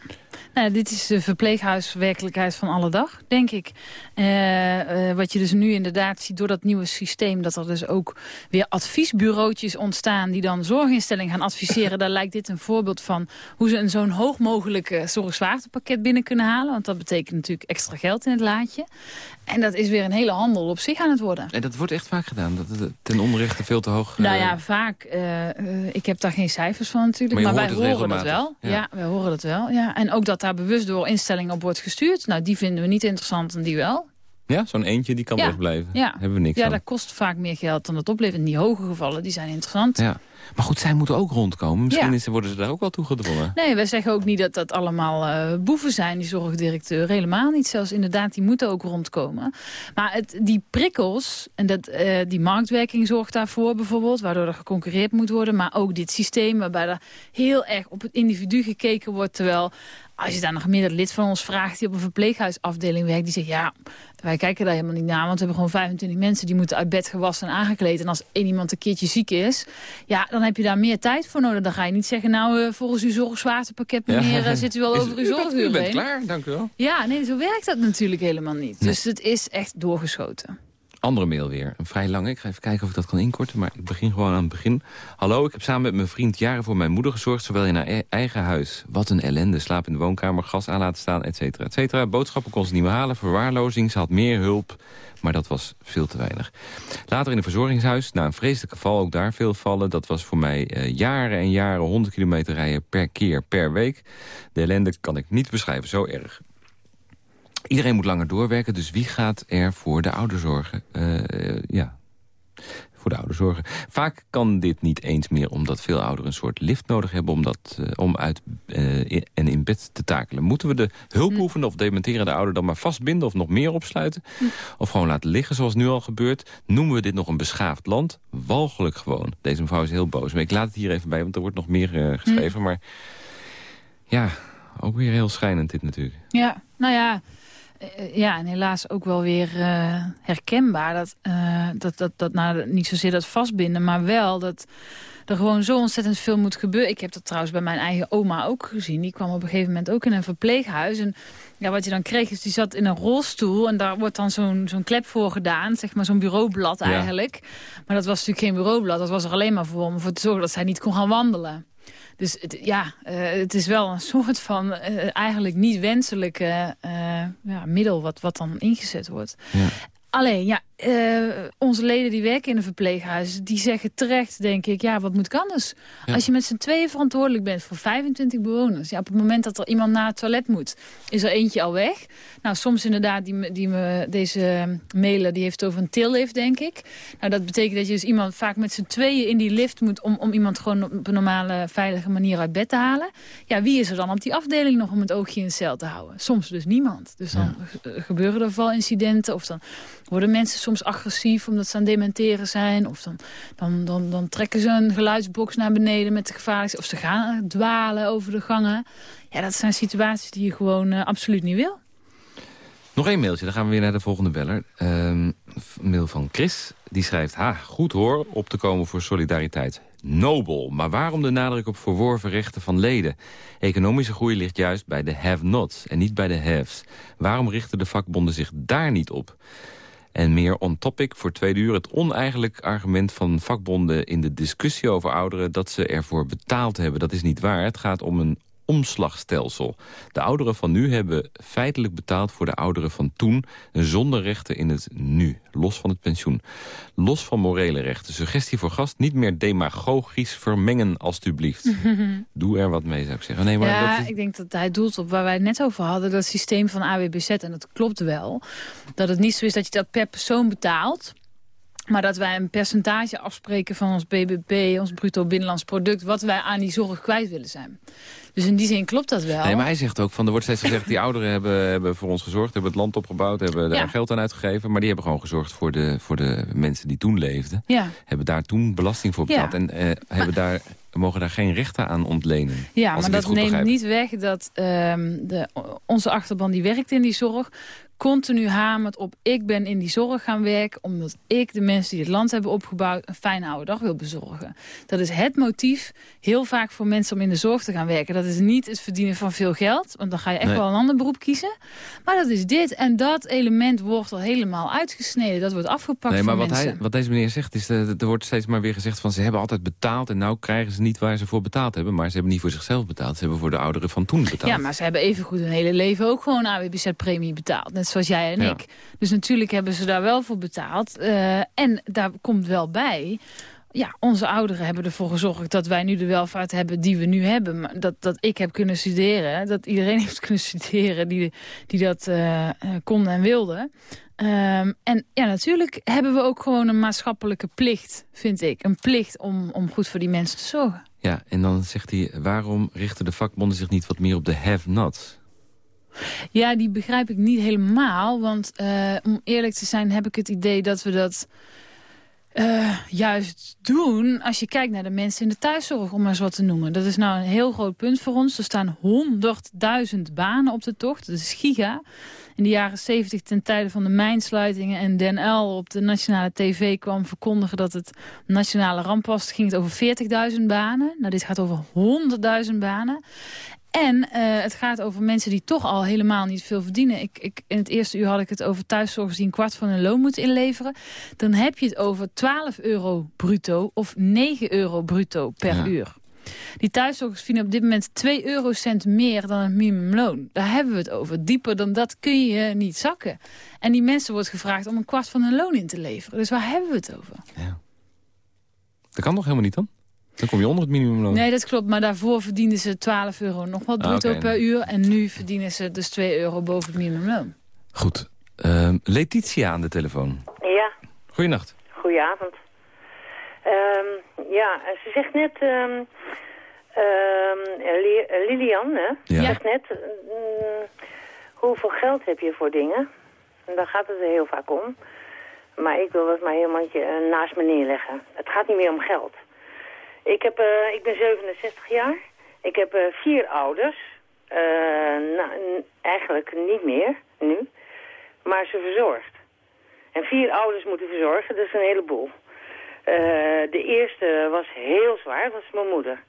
Nou, dit is de verpleeghuiswerkelijkheid van alle dag, denk ik. Uh, uh, wat je dus nu inderdaad ziet door dat nieuwe systeem... dat er dus ook weer adviesbureautjes ontstaan... die dan zorginstellingen gaan adviseren. Daar lijkt dit een voorbeeld van hoe ze een zo'n hoog mogelijk zorgzwaartepakket binnen kunnen halen. Want dat betekent natuurlijk extra geld in het laadje. En dat is weer een hele handel op zich aan het worden. En dat wordt echt vaak gedaan? Dat het ten onrechte veel te hoog... Nou ja, vaak. Uh, ik heb daar geen cijfers van natuurlijk. Maar, maar wij horen dat wel. Ja. ja, wij horen dat wel. Ja. En ook dat daar bewust door instellingen op wordt gestuurd. Nou, die vinden we niet interessant en die wel. Ja, zo'n eentje die kan ja. wegblijven. Ja. Hebben we niks Ja, aan. dat kost vaak meer geld dan het oplevert. En die hoge gevallen, die zijn interessant. Ja. Maar goed, zij moeten ook rondkomen. Misschien is, worden ze daar ook wel toe gedwongen. Nee, wij zeggen ook niet dat dat allemaal uh, boeven zijn, die zorgdirecteur. Helemaal niet. Zelfs inderdaad, die moeten ook rondkomen. Maar het, die prikkels, en dat, uh, die marktwerking zorgt daarvoor bijvoorbeeld... waardoor er geconcurreerd moet worden. Maar ook dit systeem waarbij er heel erg op het individu gekeken wordt... terwijl als je daar nog gemiddeld lid van ons vraagt die op een verpleeghuisafdeling werkt... die zegt, ja, wij kijken daar helemaal niet naar. Want we hebben gewoon 25 mensen die moeten uit bed gewassen en aangekleed. En als één iemand een keertje ziek is, ja, dan heb je daar meer tijd voor nodig. Dan ga je niet zeggen, nou, uh, volgens uw zorgzwaartepakket, meneer, ja. zit u wel over uw zorguur U bent klaar, dank u wel. Ja, nee, zo werkt dat natuurlijk helemaal niet. Dus het is echt doorgeschoten. Andere mail weer. Een vrij lange. Ik ga even kijken of ik dat kan inkorten, maar ik begin gewoon aan het begin. Hallo, ik heb samen met mijn vriend jaren voor mijn moeder gezorgd... zowel in haar e- eigen huis. Wat een ellende. Slaap in de woonkamer, gas aan laten staan, et cetera, et cetera. Boodschappen kon ze niet meer halen, verwaarlozing. Ze had meer hulp, maar dat was veel te weinig. Later in een verzorgingshuis, na een vreselijke val, ook daar veel vallen. Dat was voor mij uh, jaren en jaren 100 kilometer rijden per keer per week. De ellende kan ik niet beschrijven, zo erg. Iedereen moet langer doorwerken, dus wie gaat er voor de ouderzorgen? Uh, ja, voor de ouderzorgen. Vaak kan dit niet eens meer omdat veel ouderen een soort lift nodig hebben... om, dat, uh, om uit uh, in, en in bed te takelen. Moeten we de hulpbehoevende of dementerende ouder dan maar vastbinden... of nog meer opsluiten? Hm. Of gewoon laten liggen zoals nu al gebeurt? Noemen we dit nog een beschaafd land? Walgelijk gewoon. Deze mevrouw is heel boos. Maar ik laat het hier even bij, want er wordt nog meer uh, geschreven. Hm. Maar ja, ook weer heel schijnend dit natuurlijk. Ja, nou ja... Eh, ja, en helaas ook wel weer uh, herkenbaar. Dat, uh, dat, dat, dat nou, niet zozeer dat vastbinden, maar wel dat er gewoon zo ontzettend veel moet gebeuren. Ik heb dat trouwens bij mijn eigen oma ook gezien. Die kwam op een gegeven moment ook in een verpleeghuis. En ja, wat je dan kreeg is, die zat in een rolstoel... en daar wordt dan zo'n zo'n klep voor gedaan. Zeg maar zo'n bureaublad eigenlijk. Maar dat was natuurlijk geen bureaublad. Dat was er alleen maar voor om ervoor te zorgen dat zij niet kon gaan wandelen. Dus het, ja, het is wel een (laughs) soort van eigenlijk niet wenselijke ja, middel wat, wat dan ingezet wordt. Ja. Alleen, ja, uh, onze leden die werken in een verpleeghuis... die zeggen terecht, denk ik, ja, wat moet ik anders? Als je met z'n tweeën verantwoordelijk bent voor 25 bewoners... Ja, op het moment dat er iemand naar het toilet moet, is er eentje al weg. Nou, soms inderdaad, die, die me, deze mailer, die heeft over een tillift, denk ik. Nou, dat betekent dat je dus iemand vaak met z'n tweeën in die lift moet... Om, om iemand gewoon op een normale, veilige manier uit bed te halen. Ja, wie is er dan op die afdeling nog om het oogje in de cel te houden? Soms dus niemand. Dus dan gebeuren er valincidenten of dan worden mensen soms agressief omdat ze aan dementeren zijn. Of dan, dan, dan, dan trekken ze een geluidsbox naar beneden met de gevaarlijkste. Of ze gaan dwalen over de gangen. Ja, dat zijn situaties die je gewoon uh, absoluut niet wil. Nog één mailtje, dan gaan we weer naar de volgende beller. Uh, mail van Chris, die schrijft... Ha, goed hoor, op te komen voor solidariteit. Nobel, maar waarom de nadruk op verworven rechten van leden? Economische groei ligt juist bij de have-nots en niet bij de haves. Waarom richten de vakbonden zich daar niet op? En meer on topic voor tweede uur het oneigenlijk argument van vakbonden in de discussie over ouderen dat ze ervoor betaald hebben. Dat is niet waar. Het gaat om een omslagstelsel. De ouderen van nu hebben feitelijk betaald voor de ouderen van toen... zonder rechten in het nu, los van het pensioen. Los van morele rechten. Suggestie voor gast, niet meer demagogisch vermengen alstublieft. (laughs) Doe er wat mee, zou ik zeggen. Nee, maar ja, dat ik denk dat hij doelt op waar wij het net over hadden... dat systeem van AWBZ, en dat klopt wel... dat het niet zo is dat je dat per persoon betaalt... Maar dat wij een percentage afspreken van ons BBP, ons bruto binnenlands product... wat wij aan die zorg kwijt willen zijn. Dus in die zin klopt dat wel. Nee, maar hij zegt ook, van, er wordt steeds gezegd... die ouderen hebben, hebben voor ons gezorgd, hebben het land opgebouwd... hebben daar geld aan uitgegeven. Maar die hebben gewoon gezorgd voor de, voor de mensen die toen leefden. Ja. Hebben daar toen belasting voor betaald. En uh, hebben daar mogen daar geen rechten aan ontlenen. Ja, maar dat neemt niet weg dat um, de, onze achterban die werkt in die zorg continu hamert op ik ben in die zorg gaan werken... omdat ik de mensen die het land hebben opgebouwd een fijne oude dag wil bezorgen. Dat is het motief heel vaak voor mensen om in de zorg te gaan werken. Dat is niet het verdienen van veel geld, want dan ga je echt wel een ander beroep kiezen. Maar dat is dit en dat element wordt al helemaal uitgesneden. Dat wordt afgepakt nee, maar wat Hij, wat deze meneer zegt is, uh, er wordt steeds maar weer gezegd van ze hebben altijd betaald... en nou krijgen ze niet waar ze voor betaald hebben. Maar ze hebben niet voor zichzelf betaald, ze hebben voor de ouderen van toen betaald. Ja, maar ze hebben evengoed hun hele leven ook gewoon AWBZ-premie betaald. Net zoals jij en ik. Dus natuurlijk hebben ze daar wel voor betaald. Uh, en daar komt wel bij ja, onze ouderen hebben ervoor gezorgd dat wij nu de welvaart hebben die we nu hebben. Maar dat, dat ik heb kunnen studeren, dat iedereen (laughs) heeft kunnen studeren die, die dat uh, kon en wilde. Um, en ja, natuurlijk hebben we ook gewoon een maatschappelijke plicht, vind ik. Een plicht om, om goed voor die mensen te zorgen. Ja, en dan zegt hij, waarom richten de vakbonden zich niet wat meer op de have-nots? Ja, die begrijp ik niet helemaal. Want uh, om eerlijk te zijn heb ik het idee dat we dat... Uh, juist doen als je kijkt naar de mensen in de thuiszorg, om maar eens wat te noemen. Dat is nou een heel groot punt voor ons. Er staan 100.000 banen op de tocht. Dat is giga. In de jaren 70 ten tijde van de mijnsluitingen en Den L op de nationale tv kwam verkondigen dat het nationale ramp was. ging het over 40.000 banen. Nou, dit gaat over 100.000 banen. En uh, het gaat over mensen die toch al helemaal niet veel verdienen. Ik, ik, in het eerste uur had ik het over thuiszorgers die een kwart van hun loon moeten inleveren. Dan heb je het over 12 euro bruto of 9 euro bruto per uur. Die thuiszorgers vinden op dit moment 2 eurocent meer dan het minimumloon. Daar hebben we het over. Dieper dan dat kun je niet zakken. En die mensen wordt gevraagd om een kwart van hun loon in te leveren. Dus waar hebben we het over? Ja. Dat kan nog helemaal niet dan? Dan kom je onder het minimumloon. Nee, dat klopt. Maar daarvoor verdienden ze 12 euro nog wat ah, bruto per uur. En nu verdienen ze dus 2 euro boven het minimumloon. Goed. Uh, Letitia aan de telefoon. Ja. Goedenacht. Goedenavond. Um, ja, ze zegt net... Um, Lilian, hè? Ja. zegt net... Mm, hoeveel geld heb je voor dingen? En daar gaat het er heel vaak om. Maar ik wil dat maar helemaal uh, naast me neerleggen. Het gaat niet meer om geld. Ik, heb, uh, ik ben 67 jaar. Ik heb uh, vier ouders. Uh, nou, eigenlijk niet meer, nu. Maar ze verzorgt. En vier ouders moeten verzorgen, dat is een heleboel. de eerste was heel zwaar, dat was mijn moeder.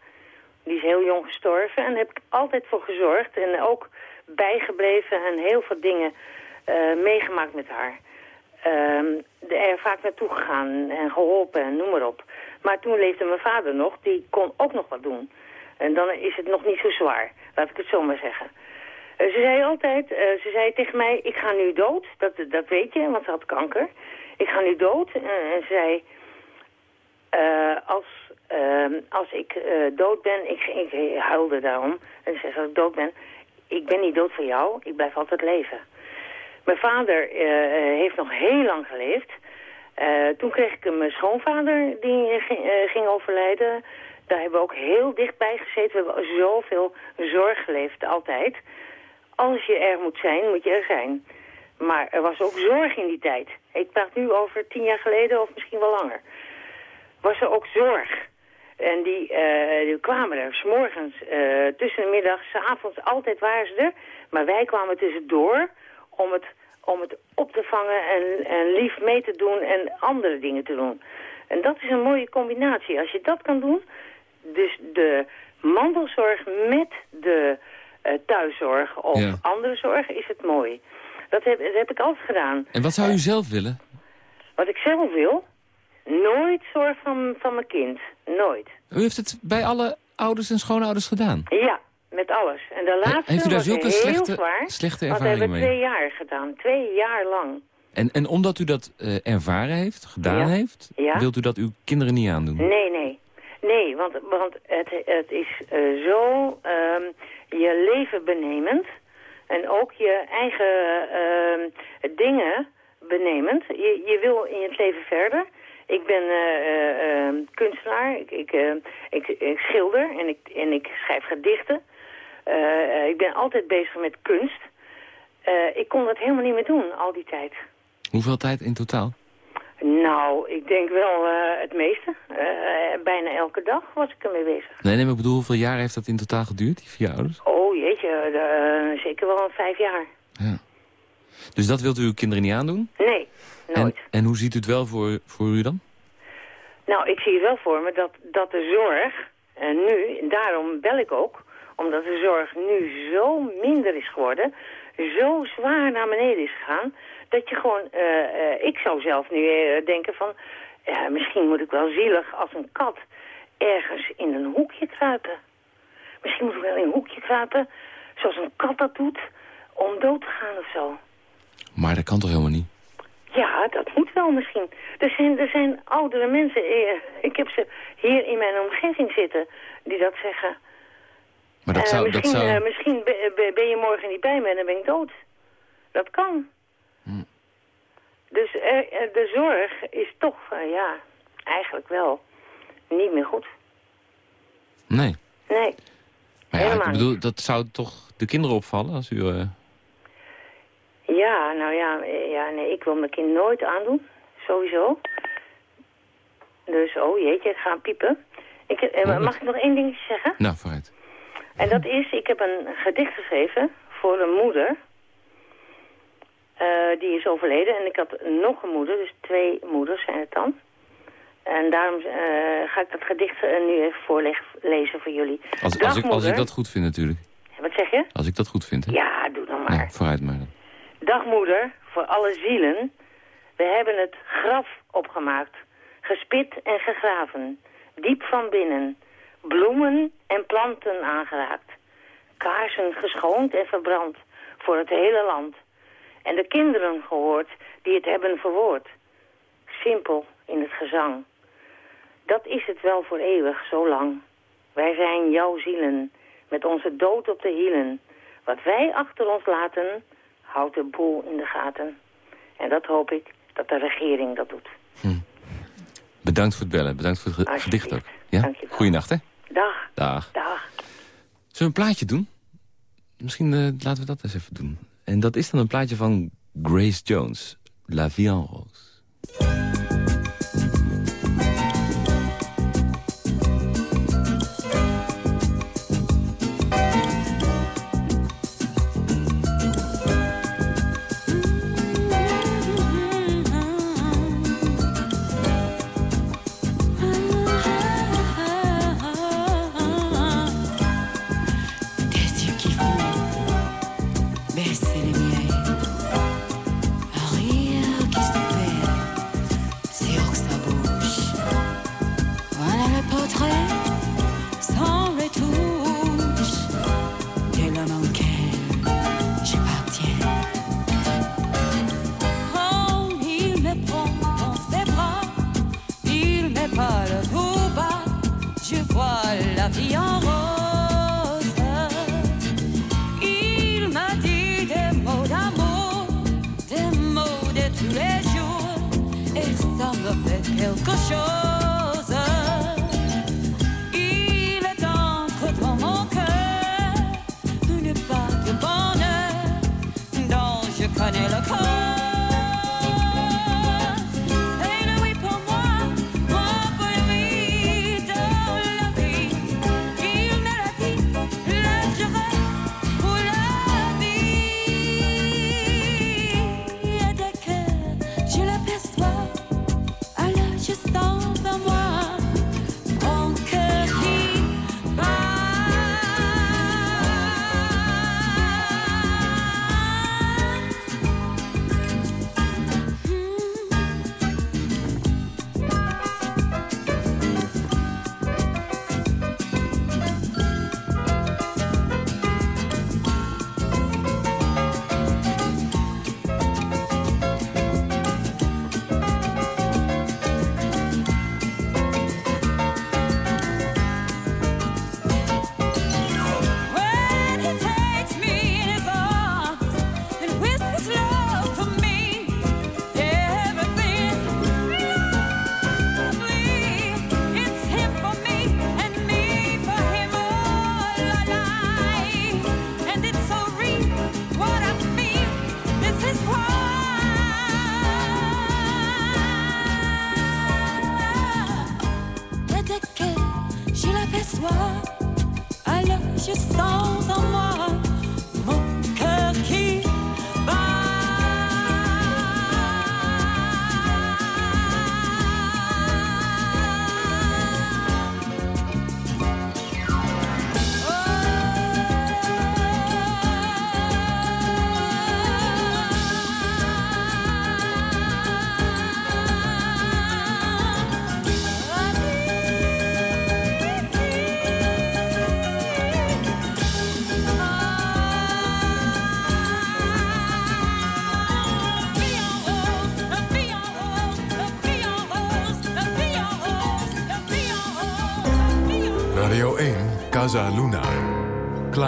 Die is heel jong gestorven en daar heb ik altijd voor gezorgd. En ook bijgebleven en heel veel dingen meegemaakt met haar. Ehm, er vaak naartoe gegaan en geholpen en noem maar op. Maar toen leefde mijn vader nog, die kon ook nog wat doen. En dan is het nog niet zo zwaar, laat ik het zo maar zeggen. ze zei altijd, ze zei tegen mij, ik ga nu dood. Dat, dat weet je, want ze had kanker. Ik ga nu dood. en ze zei, als, als ik dood ben, ik, ik huilde daarom. En ze zei, als ik dood ben, ik ben niet dood voor jou, ik blijf altijd leven. Mijn vader heeft nog heel lang geleefd. Uh, toen kreeg ik mijn schoonvader, die ging, uh, ging, overlijden. Daar hebben we ook heel dichtbij gezeten. We hebben zoveel zorg geleefd, altijd. Als je er moet zijn, moet je er zijn. Maar er was ook zorg in die tijd. Ik praat nu over tien jaar geleden of misschien wel langer. Was er ook zorg. En die, kwamen er s'morgens, uh, tussen de middag, s'avonds, altijd waren ze er. Maar wij kwamen tussendoor om het, om het op te vangen en, en lief mee te doen en andere dingen te doen. En dat is een mooie combinatie. Als je dat kan doen, dus de mandelzorg met de uh, thuiszorg of andere zorg, is het mooi. Dat heb, dat heb ik altijd gedaan. En wat zou u zelf willen? Wat ik zelf wil? Nooit zorg van, van mijn kind. Nooit. U heeft het bij alle ouders en schoonouders gedaan? Ja, met alles. En de laatste heeft u daar zulke heel slechte, zwaar. slechte want we ervaring hebben mee? twee jaar gedaan. Twee jaar lang. En, en omdat u dat uh, ervaren heeft, gedaan Ja. heeft, Ja. wilt u dat uw kinderen niet aandoen? Nee, nee. Nee, want, want het, het is eh, zo ehm, je leven benemend. En ook je eigen ehm, dingen benemend. Je, je wil in het leven verder. Ik ben eh, eh, ehm, kunstenaar. Ik, ik, eh, ik, ik schilder en ik, en ik schrijf gedichten. Eh, ik ben altijd bezig met kunst. Eh, ik kon dat helemaal niet meer doen, al die tijd. Hoeveel tijd in totaal? Nou, ik denk wel eh, het meeste. Bijna elke dag was ik ermee bezig. Nee, nee, maar ik bedoel, hoeveel jaar heeft dat in totaal geduurd, die vier ouders? Oh jeetje, zeker wel vijf jaar. Ja. Dus dat wilt u uw kinderen niet aandoen? Nee, nooit. En, en hoe ziet u het wel voor, voor u dan? Nou, ik zie het wel voor me dat, dat de zorg, en nu, daarom bel ik ook, omdat de zorg nu zo minder is geworden, zo zwaar naar beneden is gegaan, dat je gewoon, eh, eh, ik zou zelf nu eh, denken van, misschien moet ik wel zielig als een kat ergens in een hoekje kruipen. Misschien moet ik wel in een hoekje kruipen, zoals een kat dat doet, om dood te gaan of zo. Maar dat kan toch helemaal niet? Ja, dat moet wel misschien. Er zijn, er zijn oudere mensen, ik heb ze hier in mijn omgeving zitten, die dat zeggen. Maar dat Eh, zou... Dat misschien zou... eh, misschien be- be- ben je morgen niet bij me en dan ben ik dood. Dat kan. Hm. Dus eh, de zorg is toch, ja, eigenlijk wel niet meer goed. Nee. Nee. Maar ja, ik bedoel, dat zou toch de kinderen opvallen als u... Ja, nou ja, ja, nee, ik wil mijn kind nooit aandoen. Sowieso. Dus, oh jeetje, het gaat piepen. Ik, eh, mag ik nog één dingetje zeggen? Nou, vooruit. En dat is, ik heb een gedicht geschreven voor een moeder. Eh, die is overleden. En ik had nog een moeder, dus twee moeders zijn het dan. En daarom eh, ga ik dat gedicht eh, nu even voorlezen voor jullie. Als, ik, als ik dat goed vind natuurlijk. Wat zeg je? Als ik dat goed vind, hè? Ja, doe dan maar. Nou, vooruit maar dan. Dag moeder, voor alle zielen. We hebben het graf opgemaakt, gespit en gegraven, diep van binnen. Bloemen en planten aangeraakt. Kaarsen geschoond en verbrand voor het hele land. En de kinderen gehoord die het hebben verwoord. Simpel in het gezang. Dat is het wel voor eeuwig, zo lang. Wij zijn jouw zielen, met onze dood op de hielen. Wat wij achter ons laten, houdt de boel in de gaten. En dat hoop ik dat de regering dat doet. Bedankt voor het bellen. Bedankt voor het gedicht ook. Ja? Goeienacht, hè? Dag, Dag. dag. Zullen we een plaatje doen? Misschien eh, laten we dat eens even doen. En dat is dan een plaatje van Grace Jones. La Vie en Rose.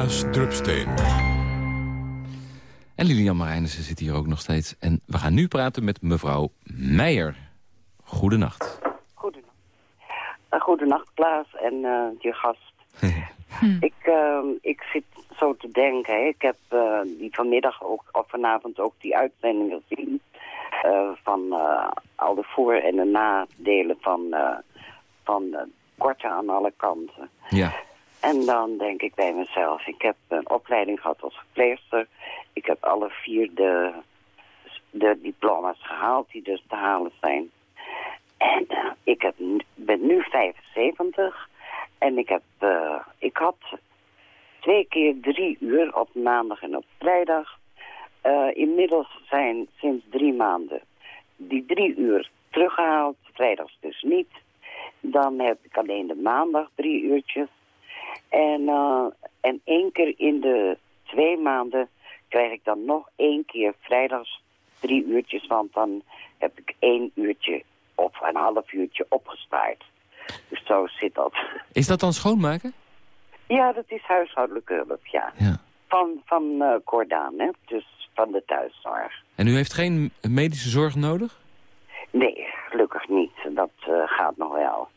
Klaas Drupsteen. En Lilian Marijnissen zit hier ook nog steeds. En we gaan nu praten met mevrouw Meijer. Goedenacht. Goedenacht. Uh, goedenacht, Klaas en uh, je gast. (laughs) ik, uh, ik zit zo te denken. Hè. Ik heb uh, die vanmiddag ook, of vanavond ook die uitzending gezien... van al de voor- en de nadelen van, van korten aan alle kanten. Ja. En dan denk ik bij mezelf, ik heb een opleiding gehad als verpleegster. Ik heb alle vier de, de diploma's gehaald die dus te halen zijn. En uh, ik heb, ben nu 75 en ik, heb, uh, ik had twee keer drie uur op maandag en op vrijdag. Uh, inmiddels zijn sinds drie maanden die drie uur teruggehaald, vrijdags dus niet. Dan heb ik alleen de maandag drie uurtjes. En, uh, en één keer in de twee maanden krijg ik dan nog één keer vrijdags drie uurtjes. Want dan heb ik één uurtje of een half uurtje opgespaard. Dus zo zit dat. Is dat dan schoonmaken? Ja, dat is huishoudelijke hulp, ja. ja. Van, van uh, Cordaan, hè. Dus van de thuiszorg. En u heeft geen medische zorg nodig? Nee, gelukkig niet. Dat uh, gaat nog wel.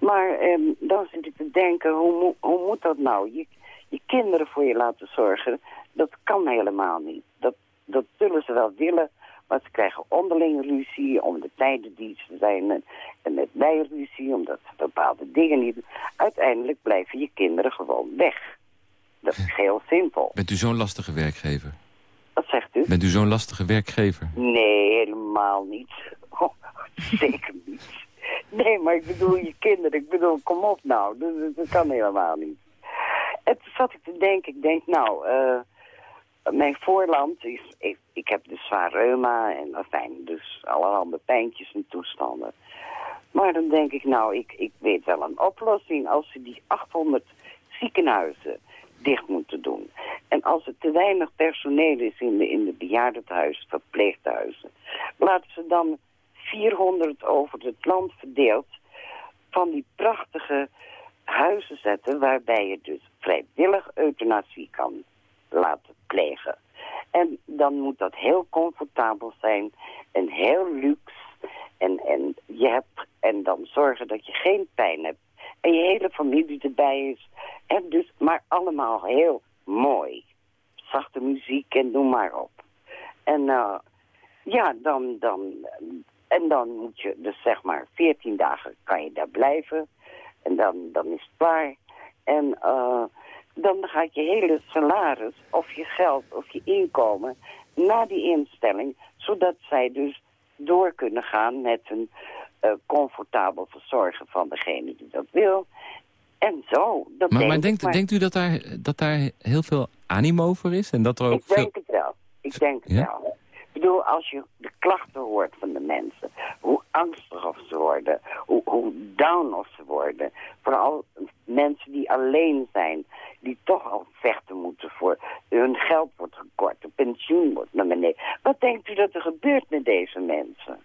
Maar eh, dan zit ik te denken, hoe, hoe moet dat nou? Je, je kinderen voor je laten zorgen, dat kan helemaal niet. Dat, dat zullen ze wel willen, maar ze krijgen onderling ruzie om de tijden die ze zijn. En met mij ruzie, omdat ze bepaalde dingen niet doen. Uiteindelijk blijven je kinderen gewoon weg. Dat is heel simpel. Bent u zo'n lastige werkgever? Wat zegt u? Bent u zo'n lastige werkgever? Nee, helemaal niet. (laughs) Oh, zeker niet. (laughs) Nee, maar ik bedoel je kinderen. Ik bedoel, kom op nou. Dat, dat kan helemaal niet. En toen zat ik te denken. Ik denk, nou, uh, mijn voorland is... Ik, heb dus zwaar reuma en fijn, dus allerhande pijntjes en toestanden. Maar dan denk ik, nou, ik, ik weet wel een oplossing. Als ze die 800 ziekenhuizen dicht moeten doen. En als er te weinig personeel is in de, in de bejaardentehuizen, verpleeghuizen... laten ze dan 400 over het land verdeeld van die prachtige huizen zetten... waarbij je dus vrijwillig euthanasie kan laten plegen. En dan moet dat heel comfortabel zijn en heel luxe. En, en zorgen dat je geen pijn hebt. En je hele familie erbij is. En dus, maar allemaal heel mooi. Zachte muziek en doe maar op. En uh, ja, dan, dan, en dan moet je dus zeg maar 14 dagen kan je daar blijven. En dan, dan is het klaar. En uh, dan gaat je hele salaris, of je geld, of je inkomen... naar die instelling, zodat zij dus door kunnen gaan met een uh, comfortabel verzorgen van degene die dat wil. En zo. Dat maar, maar, denkt, denkt u dat daar, dat daar heel veel animo voor is? En dat er ook ik denk het wel. Ik denk het wel. Ik bedoel, als je de klachten hoort van de mensen, hoe angstig of ze worden, hoe, hoe down of ze worden. Vooral mensen die alleen zijn, die toch al vechten moeten voor hun geld wordt gekort, de pensioen wordt naar beneden. Wat denkt u dat er gebeurt met deze mensen?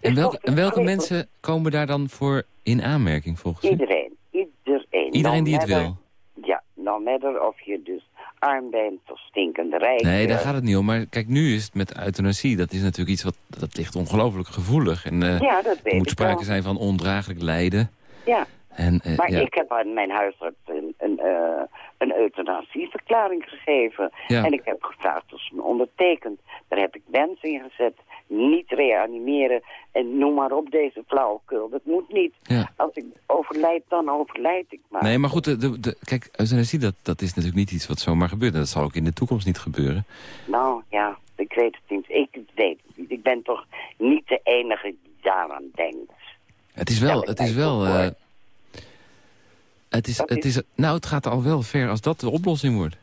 En, welke, en welke mensen komen daar dan voor in aanmerking volgens u? Iedereen. Iedereen. Iedereen die het wil? Ja, no matter of je dus arm bent of stinkend rijk. Nee, daar gaat het niet om. Maar kijk, nu is het met euthanasie, dat is natuurlijk iets wat dat ligt ongelooflijk gevoelig. En, uh, ja, dat weet Er moet sprake zijn van ondraaglijk lijden. Ja. En, uh, maar ja. ik heb aan mijn huisarts een, een, uh, een euthanasieverklaring gegeven. Ja. En ik heb gevraagd of ze me ondertekent. Daar heb ik mensen in gezet. Niet reanimeren en noem maar op deze flauwekul. Dat moet niet. Ja. Als ik overlijd, dan overlijd ik maar. Nee, maar goed, de, de, de, kijk, euthanasie, dat, dat is natuurlijk niet iets wat zomaar gebeurt. Dat zal ook in de toekomst niet gebeuren. Nou, ja, ik weet het niet. Ik weet het niet. Ik ben toch niet de enige die daaraan denkt. Het is wel, het is wel... Uh, het is, het is, nou, het gaat al wel ver als dat de oplossing wordt.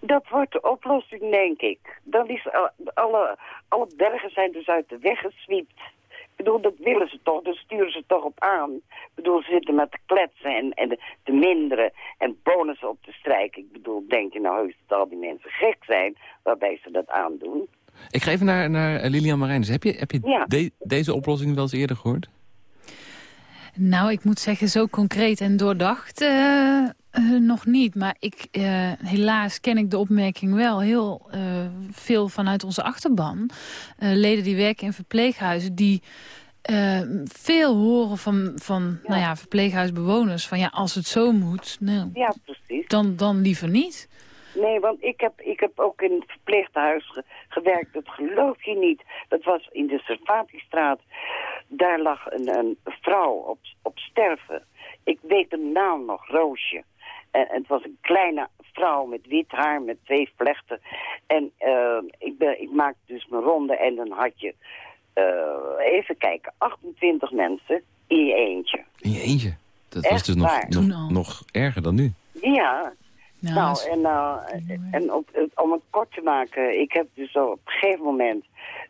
Dat wordt de oplossing, denk ik. Dan is alle, alle bergen zijn dus uit de weg geswiept. Ik bedoel, dat willen ze toch, daar sturen ze toch op aan. Ik bedoel, ze zitten met te kletsen en, en te minderen en bonussen op te strijken. Ik bedoel, denk je nou heus dat al die mensen gek zijn waarbij ze dat aandoen? Ik ga even naar, naar Lilian Marijns. Heb je, heb je ja. de, deze oplossing wel eens eerder gehoord? Nou, ik moet zeggen, zo concreet en doordacht uh, uh, nog niet. Maar ik, uh, helaas ken ik de opmerking wel heel veel vanuit onze achterban. leden die werken in verpleeghuizen die... veel horen van, van ja. Nou ja, verpleeghuisbewoners. Van ja, als het zo moet, nou, ja, precies. Dan, dan liever niet. Nee, want ik heb, ik heb ook in het verpleeghuis ge gewerkt. Dat geloof je niet. Dat was in de Servatiestraat. Daar lag een, een vrouw op, op sterven. Ik weet de naam nog, Roosje. En, en het was een kleine vrouw met wit haar, met twee vlechten. En uh, ik, ben, ik maakte dus mijn ronde en dan had je, uh, even kijken, 28 mensen in je eentje. In je eentje? Dat Echt was dus nog, nog, nog erger dan nu. Ja, nou, nou en, uh, en op, om het kort te maken, ik heb dus op een gegeven moment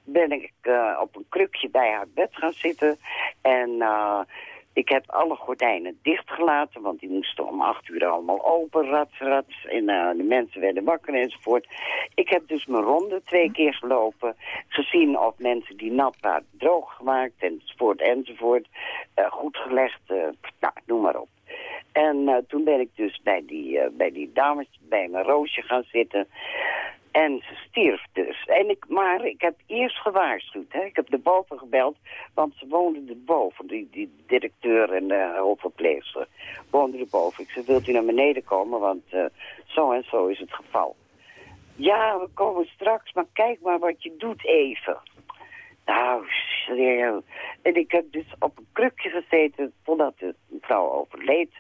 ben ik uh, op een krukje bij haar bed gaan zitten. En uh, ik heb alle gordijnen dichtgelaten, want die moesten om acht uur allemaal open, rats, rats. En de mensen werden wakker enzovoort. Ik heb dus mijn ronde twee keer gelopen, gezien of mensen die nat waren droog gemaakt, enzovoort, enzovoort. goed gelegd, nou, noem maar op. En uh, toen ben ik dus bij die, uh, bij die dames bij mijn roosje gaan zitten. En ze stierf dus. En ik, maar ik heb eerst gewaarschuwd. Hè. Ik heb de boven gebeld, want ze woonden erboven. Die, die directeur en de hoofdverpleegster woonden erboven. Ik zei, wilt u naar beneden komen, want zo en zo is het geval. Ja, we komen straks, maar kijk maar wat je doet even. Nou, serieus. En ik heb dus op een krukje gezeten totdat de vrouw overleed.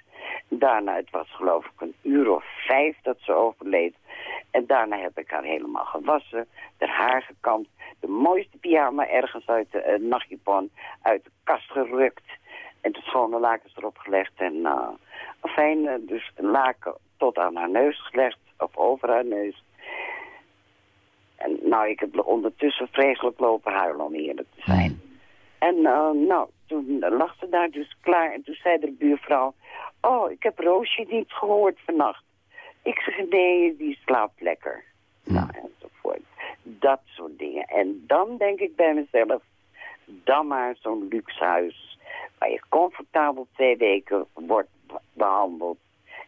Daarna, het was geloof ik een uur of vijf dat ze overleed. En daarna heb ik haar helemaal gewassen, haar haar gekamd. De mooiste pyjama ergens uit de uh, nachtjapon uit de kast gerukt. En de schone lakens erop gelegd. En uh, fijn, uh, dus een laken tot aan haar neus gelegd, of over haar neus. En nou, ik heb ondertussen vreselijk lopen huilen om eerlijk te zijn. En uh, nou, toen lag ze daar dus klaar. En toen zei de buurvrouw... Oh, ik heb Roosje niet gehoord vannacht. Ik zeg, nee, die slaapt lekker. Mm. Nou, enzovoort. Dat soort dingen. En dan denk ik bij mezelf... Dan maar zo'n luxe huis... waar je comfortabel twee weken wordt behandeld...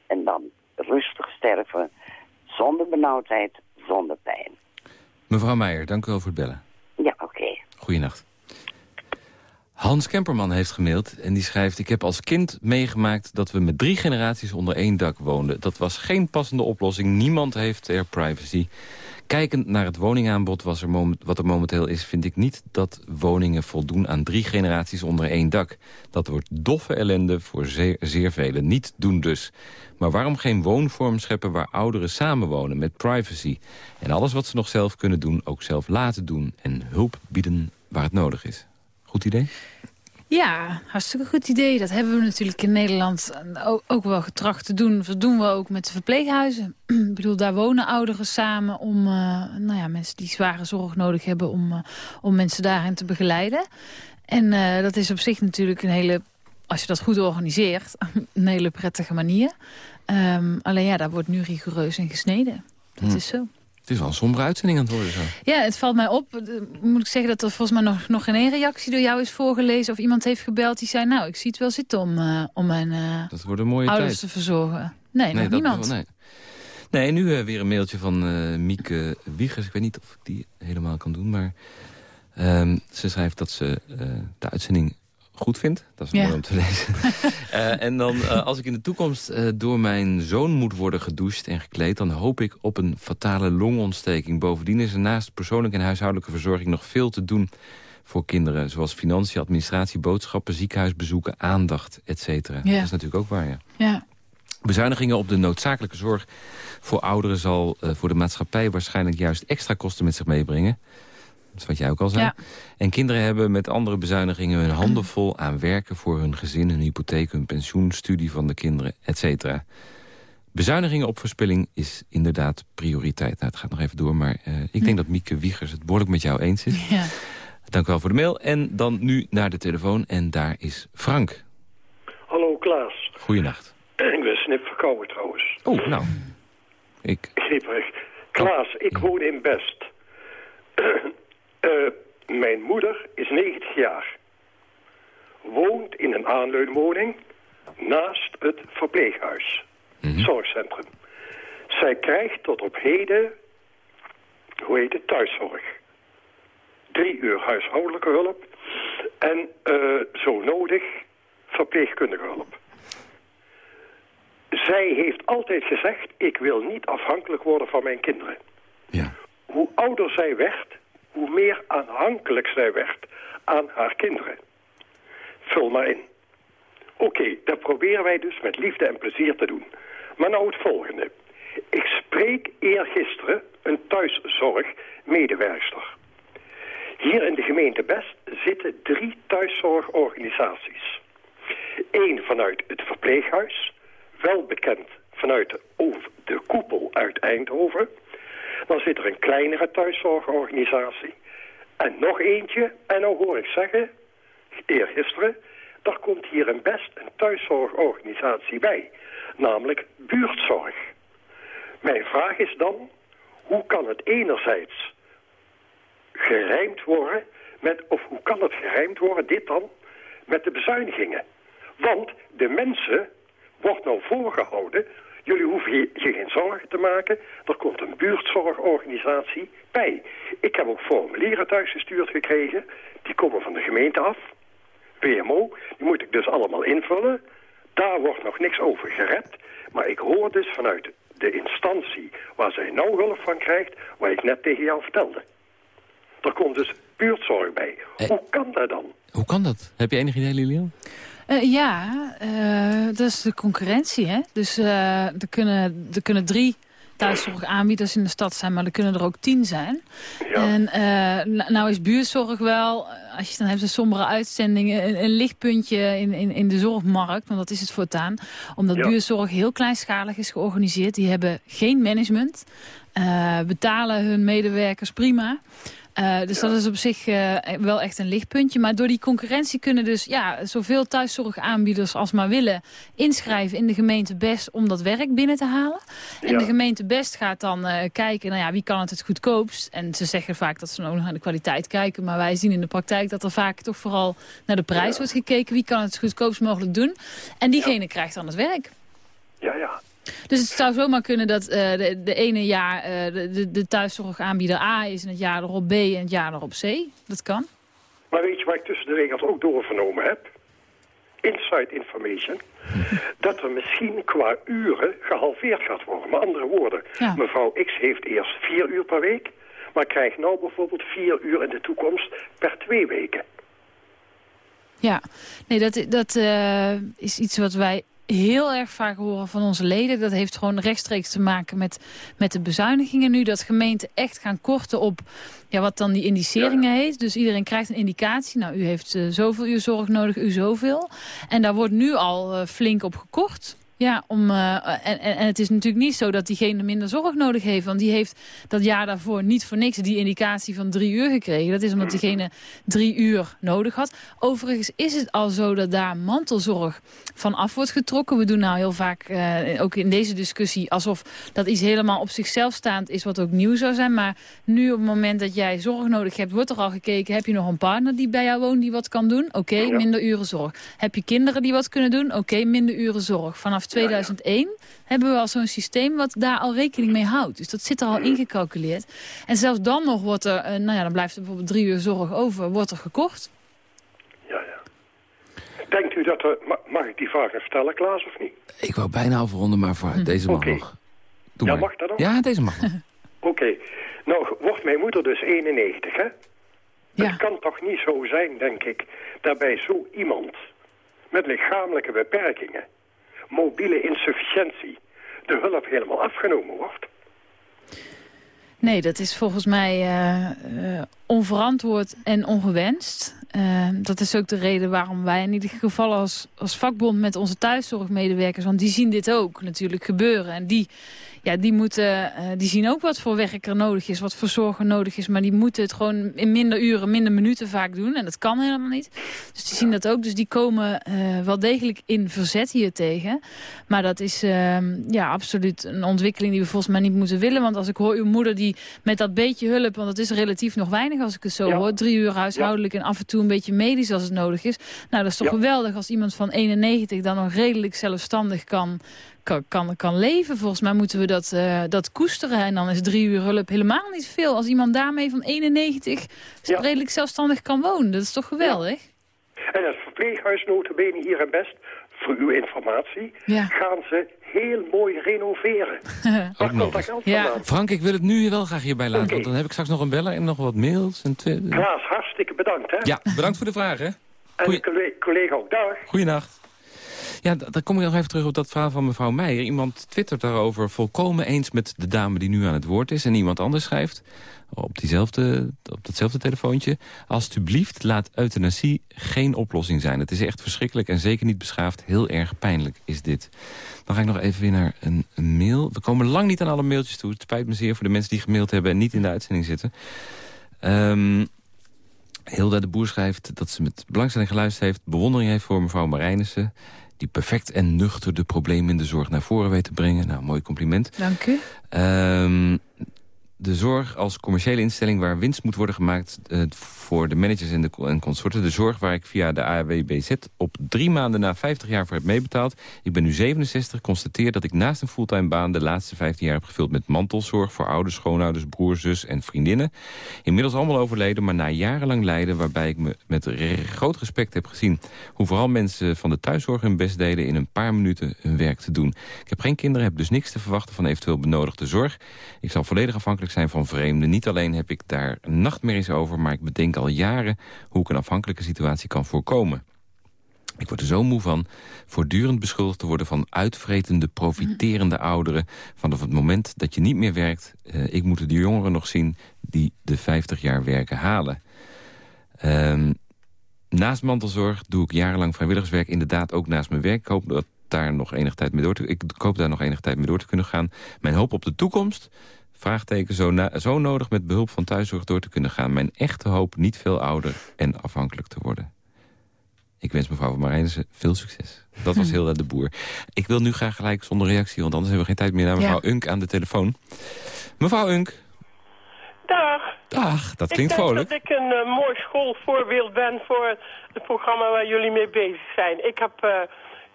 en dan rustig sterven... zonder benauwdheid, zonder pijn. Mevrouw Meijer, dank u wel voor het bellen. Ja, oké. Okay. Goeienacht. Hans Kemperman heeft gemaild en die schrijft... ik heb als kind meegemaakt dat we met drie generaties onder één dak woonden. Dat was geen passende oplossing. Niemand heeft er privacy. Kijkend naar het woningaanbod was er wat er momenteel is... vind ik niet dat woningen voldoen aan drie generaties onder één dak. Dat wordt doffe ellende voor zeer, zeer velen. Niet doen dus. Maar waarom geen woonvorm scheppen waar ouderen samenwonen met privacy? En alles wat ze nog zelf kunnen doen, ook zelf laten doen. En hulp bieden waar het nodig is. Goed idee? Ja, hartstikke goed idee. Dat hebben we natuurlijk in Nederland ook, wel getracht te doen. Dat doen we ook met de verpleeghuizen. (clears throat) Ik bedoel, daar wonen ouderen samen om uh, nou ja, mensen die zware zorg nodig hebben... om, uh, om mensen daarin te begeleiden. En uh, dat is op zich natuurlijk een hele, als je dat goed organiseert... (laughs) een hele prettige manier. Um, alleen ja, daar wordt nu rigoureus in gesneden. Dat hm. is zo. Het is wel een sombere uitzending aan het worden zo. Ja, het valt mij op. Moet ik zeggen dat er volgens mij nog, nog geen één reactie door jou is voorgelezen... of iemand heeft gebeld die zei... nou, ik zie het wel zitten om, uh, om mijn uh, dat wordt een mooie ouders tijd. te verzorgen. Nee, nee nog niemand. nee. nee, nu uh, weer een mailtje van Mieke Wiegers. Ik weet niet of ik die helemaal kan doen, maar... Um, ze schrijft dat ze de uitzending goed vind. Dat is mooi om te lezen. uh, (laughs) en dan, uh, als ik in de toekomst uh, door mijn zoon moet worden gedoucht en gekleed... dan hoop ik op een fatale longontsteking. Bovendien is er naast persoonlijke en huishoudelijke verzorging... nog veel te doen voor kinderen. Zoals financiën, administratie, boodschappen, ziekenhuisbezoeken, aandacht, et cetera. Ja. Dat is natuurlijk ook waar, ja. ja. Bezuinigingen op de noodzakelijke zorg voor ouderen... zal voor de maatschappij waarschijnlijk juist extra kosten met zich meebrengen... Dat is wat jij ook al zei. En kinderen hebben met andere bezuinigingen hun handen vol aan werken voor hun gezin, hun hypotheek, hun pensioen, studie van de kinderen, et cetera. Bezuinigingen op verspilling is inderdaad prioriteit. Nou, het gaat nog even door, maar uh, ik denk dat Mieke Wiegers het behoorlijk met jou eens is. Ja. Dank u wel voor de mail. En dan nu naar de telefoon en daar is Frank. Hallo Klaas. Goeienacht. (clears throat) Ik ben snip verkouden trouwens. Oh, nou. Ik... Grieperig. Klaas, ik woon in Best. (clears throat) Uh, mijn moeder is 90 jaar. Woont in een aanleunwoning naast het verpleeghuis. Mm -hmm. Zorgcentrum. Zij krijgt tot op heden, hoe heet het, thuiszorg. Drie uur huishoudelijke hulp en uh, zo nodig verpleegkundige hulp. Zij heeft altijd gezegd, ik wil niet afhankelijk worden van mijn kinderen. Ja. Hoe ouder zij werd, hoe meer aanhankelijk zij werd aan haar kinderen. Vul maar in. Oké, dat proberen wij dus met liefde en plezier te doen. Maar nou het volgende. Ik spreek eergisteren een thuiszorgmedewerkster. Hier in de gemeente Best zitten drie thuiszorgorganisaties. Eén vanuit het verpleeghuis, wel bekend vanuit de, de koepel uit Eindhoven... Dan zit er een kleinere thuiszorgorganisatie. En nog eentje, en nou hoor ik zeggen, eergisteren... daar komt hier een best een thuiszorgorganisatie bij. Namelijk buurtzorg. Mijn vraag is dan, hoe kan het enerzijds gerijmd worden met, of hoe kan het gerijmd worden, dit dan, met de bezuinigingen? Want de mensen wordt nou voorgehouden Jullie hoeven je, geen zorgen te maken. Er komt een buurtzorgorganisatie bij. Ik heb ook formulieren thuisgestuurd gekregen. Die komen van de gemeente af. WMO. Die moet ik dus allemaal invullen. Daar wordt nog niks over gered. Maar ik hoor dus vanuit de instantie waar zij nou hulp van krijgt... waar ik net tegen jou vertelde. Er komt dus buurtzorg bij. Eh, hoe kan dat dan? Hoe kan dat? Heb je enig idee, Lilian? Uh, ja, uh, dat is de concurrentie. Hè? Dus uh, er, kunnen, er kunnen drie thuiszorgaanbieders in de stad zijn, maar er kunnen er ook tien zijn. Ja. En nou is buurtzorg wel, als je dan hebt een sombere uitzendingen, een, een, lichtpuntje in, in, in de zorgmarkt, want dat is het voortaan. Omdat ja. buurtzorg heel kleinschalig is georganiseerd. Die hebben geen management, betalen hun medewerkers prima. Uh, dus ja. dat is op zich uh, wel echt een lichtpuntje. Maar door die concurrentie kunnen dus ja, zoveel thuiszorgaanbieders als maar willen... inschrijven in de gemeente Best om dat werk binnen te halen. En ja. de gemeente Best gaat dan uh, kijken, nou ja, wie kan het het goedkoopst? En ze zeggen vaak dat ze ook nog naar de kwaliteit kijken. Maar wij zien in de praktijk dat er vaak toch vooral naar de prijs ja. wordt gekeken. Wie kan het het goedkoopst mogelijk doen? En diegene krijgt dan het werk. Ja, ja. Dus het zou zomaar kunnen dat uh, de, de, ene jaar uh, de, de thuiszorgaanbieder A is en het jaar erop B en het jaar erop C. Dat kan. Maar weet je waar ik tussen de regels ook doorvernomen heb? Inside information. (laughs) dat er misschien qua uren gehalveerd gaat worden. Met andere woorden, mevrouw X heeft eerst vier uur per week... maar krijgt nou bijvoorbeeld vier uur in de toekomst per twee weken. Ja, nee, dat, dat uh, is iets wat wij heel erg vaak horen van onze leden. Dat heeft gewoon rechtstreeks te maken met, met de bezuinigingen nu. Dat gemeenten echt gaan korten op ja, wat dan die indiceringen heet. Dus iedereen krijgt een indicatie. Nou, u heeft uh, zoveel uur zorg nodig, u zoveel. En daar wordt nu al uh, flink op gekort. Ja, om, uh, en, en het is natuurlijk niet zo dat diegene minder zorg nodig heeft. Want die heeft dat jaar daarvoor niet voor niks die indicatie van drie uur gekregen. Dat is omdat diegene drie uur nodig had. Overigens is het al zo dat daar mantelzorg van af wordt getrokken. We doen nou heel vaak, uh, ook in deze discussie, alsof dat iets helemaal op zichzelf staand is wat ook nieuw zou zijn. Maar nu op het moment dat jij zorg nodig hebt, wordt er al gekeken, heb je nog een partner die bij jou woont die wat kan doen? Oké, okay, minder uren zorg. Heb je kinderen die wat kunnen doen? Oké, okay, minder uren zorg. Vanaf 2001 hebben we al zo'n systeem wat daar al rekening mee houdt. Dus dat zit er al ingecalculeerd. En zelfs dan nog wordt er, uh, nou ja, dan blijft er bijvoorbeeld drie uur zorg over, wordt er gekort. Ja, ja. Denkt u dat er, mag ik die vraag stellen, Klaas, of niet? Ik wou bijna afronden, maar voor hm. deze mag okay. nog. Doe ja, maar. mag dat ook? Ja, deze mag nog. (laughs) Oké. Okay. Nou, wordt mijn moeder dus 91, hè? Ja. Het kan toch niet zo zijn, denk ik, dat bij zo iemand met lichamelijke beperkingen mobiele insufficiëntie de hulp helemaal afgenomen wordt. Nee, dat is volgens mij uh, uh, onverantwoord en ongewenst. Uh, dat is ook de reden waarom wij in ieder geval als, als vakbond met onze thuiszorgmedewerkers... want die zien dit ook natuurlijk gebeuren. En die ja, die, moeten, uh, die zien ook wat voor werker nodig is, wat voor zorgen nodig is. Maar die moeten het gewoon in minder uren, minder minuten vaak doen. En dat kan helemaal niet. Dus die zien dat ook. Dus die komen uh, wel degelijk in verzet hier tegen. Maar dat is uh, ja, absoluut een ontwikkeling die we volgens mij niet moeten willen. Want als ik hoor uw moeder die met dat beetje hulp, want dat is relatief nog weinig als ik het zo ja. hoor. Drie uur huishoudelijk ja. en af en toe een beetje medisch als het nodig is. Nou, dat is toch ja. geweldig als iemand van 91 dan nog redelijk zelfstandig kan kan, kan, kan leven. Volgens mij moeten we dat, uh, dat koesteren. En dan is drie uur hulp helemaal niet veel. Als iemand daarmee van 91 ja. redelijk zelfstandig kan wonen. Dat is toch geweldig? Ja. En het verpleeghuis notabene hier en best, voor uw informatie, ja. gaan ze heel mooi renoveren. (laughs) Eens. Ja. Frank, ik wil het nu wel graag hierbij laten, okay. want dan heb ik straks nog een beller en nog wat mails. En Klaas, hartstikke bedankt. Hè? Ja, bedankt voor de vraag. Hè? Goeie... En de collega ook, dag. Goeienacht. Ja, dan kom ik nog even terug op dat verhaal van mevrouw Meijer. Iemand twittert daarover volkomen eens met de dame die nu aan het woord is. En iemand anders schrijft op, diezelfde, op datzelfde telefoontje... Alsjeblieft, laat euthanasie geen oplossing zijn. Het is echt verschrikkelijk en zeker niet beschaafd. Heel erg pijnlijk is dit. Dan ga ik nog even weer naar een, mail. We komen lang niet aan alle mailtjes toe. Het spijt me zeer voor de mensen die gemaild hebben... en niet in de uitzending zitten. Um, Hilda de Boer schrijft dat ze met belangstelling geluisterd heeft... bewondering heeft voor mevrouw Marijnissen die perfect en nuchter de problemen in de zorg naar voren weet te brengen. Nou, mooi compliment. Dank u. Um, de zorg als commerciële instelling waar winst moet worden gemaakt... Uh, voor de managers en, de, en consorten. De zorg waar ik via de AWBZ op drie maanden na 50 jaar voor heb meebetaald. Ik ben nu 67, constateer dat ik naast een fulltime baan... de laatste 15 jaar heb gevuld met mantelzorg... voor ouders, schoonouders, broers, zus en vriendinnen. Inmiddels allemaal overleden, maar na jarenlang lijden... waarbij ik me met groot respect heb gezien... hoe vooral mensen van de thuiszorg hun best deden... in een paar minuten hun werk te doen. Ik heb geen kinderen, heb dus niks te verwachten... van eventueel benodigde zorg. Ik zal volledig afhankelijk zijn van vreemden. Niet alleen heb ik daar nachtmerries over... maar ik bedenk al jaren hoe ik een afhankelijke situatie kan voorkomen. Ik word er zo moe van voortdurend beschuldigd te worden van uitvretende, profiterende ouderen. Vanaf het moment dat je niet meer werkt, uh, ik moet de jongeren nog zien die de 50 jaar werken halen. Um, naast mantelzorg doe ik jarenlang vrijwilligerswerk inderdaad ook naast mijn werk. Ik hoop dat daar nog enige tijd mee door te, ik hoop daar nog enige tijd mee door te kunnen gaan. Mijn hoop op de toekomst vraagteken zo, na, zo nodig met behulp van thuiszorg door te kunnen gaan. Mijn echte hoop niet veel ouder en afhankelijk te worden. Ik wens mevrouw van Marijnissen veel succes. Dat was (laughs) heel de boer. Ik wil nu graag gelijk zonder reactie, want anders hebben we geen tijd meer naar mevrouw ja. Unk aan de telefoon. Mevrouw Unk. Dag. Dag, dat klinkt vrolijk. Ik denk dat ik een uh, mooi schoolvoorbeeld ben voor het programma waar jullie mee bezig zijn. Ik heb uh,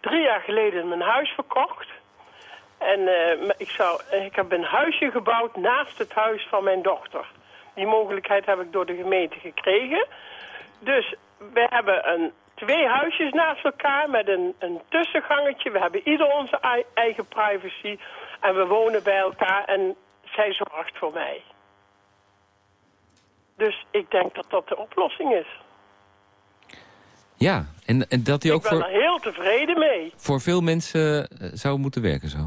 drie jaar geleden mijn huis verkocht. En uh, ik, zou, ik heb een huisje gebouwd naast het huis van mijn dochter. Die mogelijkheid heb ik door de gemeente gekregen. Dus we hebben een, twee huisjes naast elkaar met een, een tussengangetje. We hebben ieder onze ei- eigen privacy. En we wonen bij elkaar en zij zorgt voor mij. Dus ik denk dat dat de oplossing is. Ja, en, en dat die ook ik ben voor, er heel tevreden mee. voor veel mensen eh, zou moeten werken zo.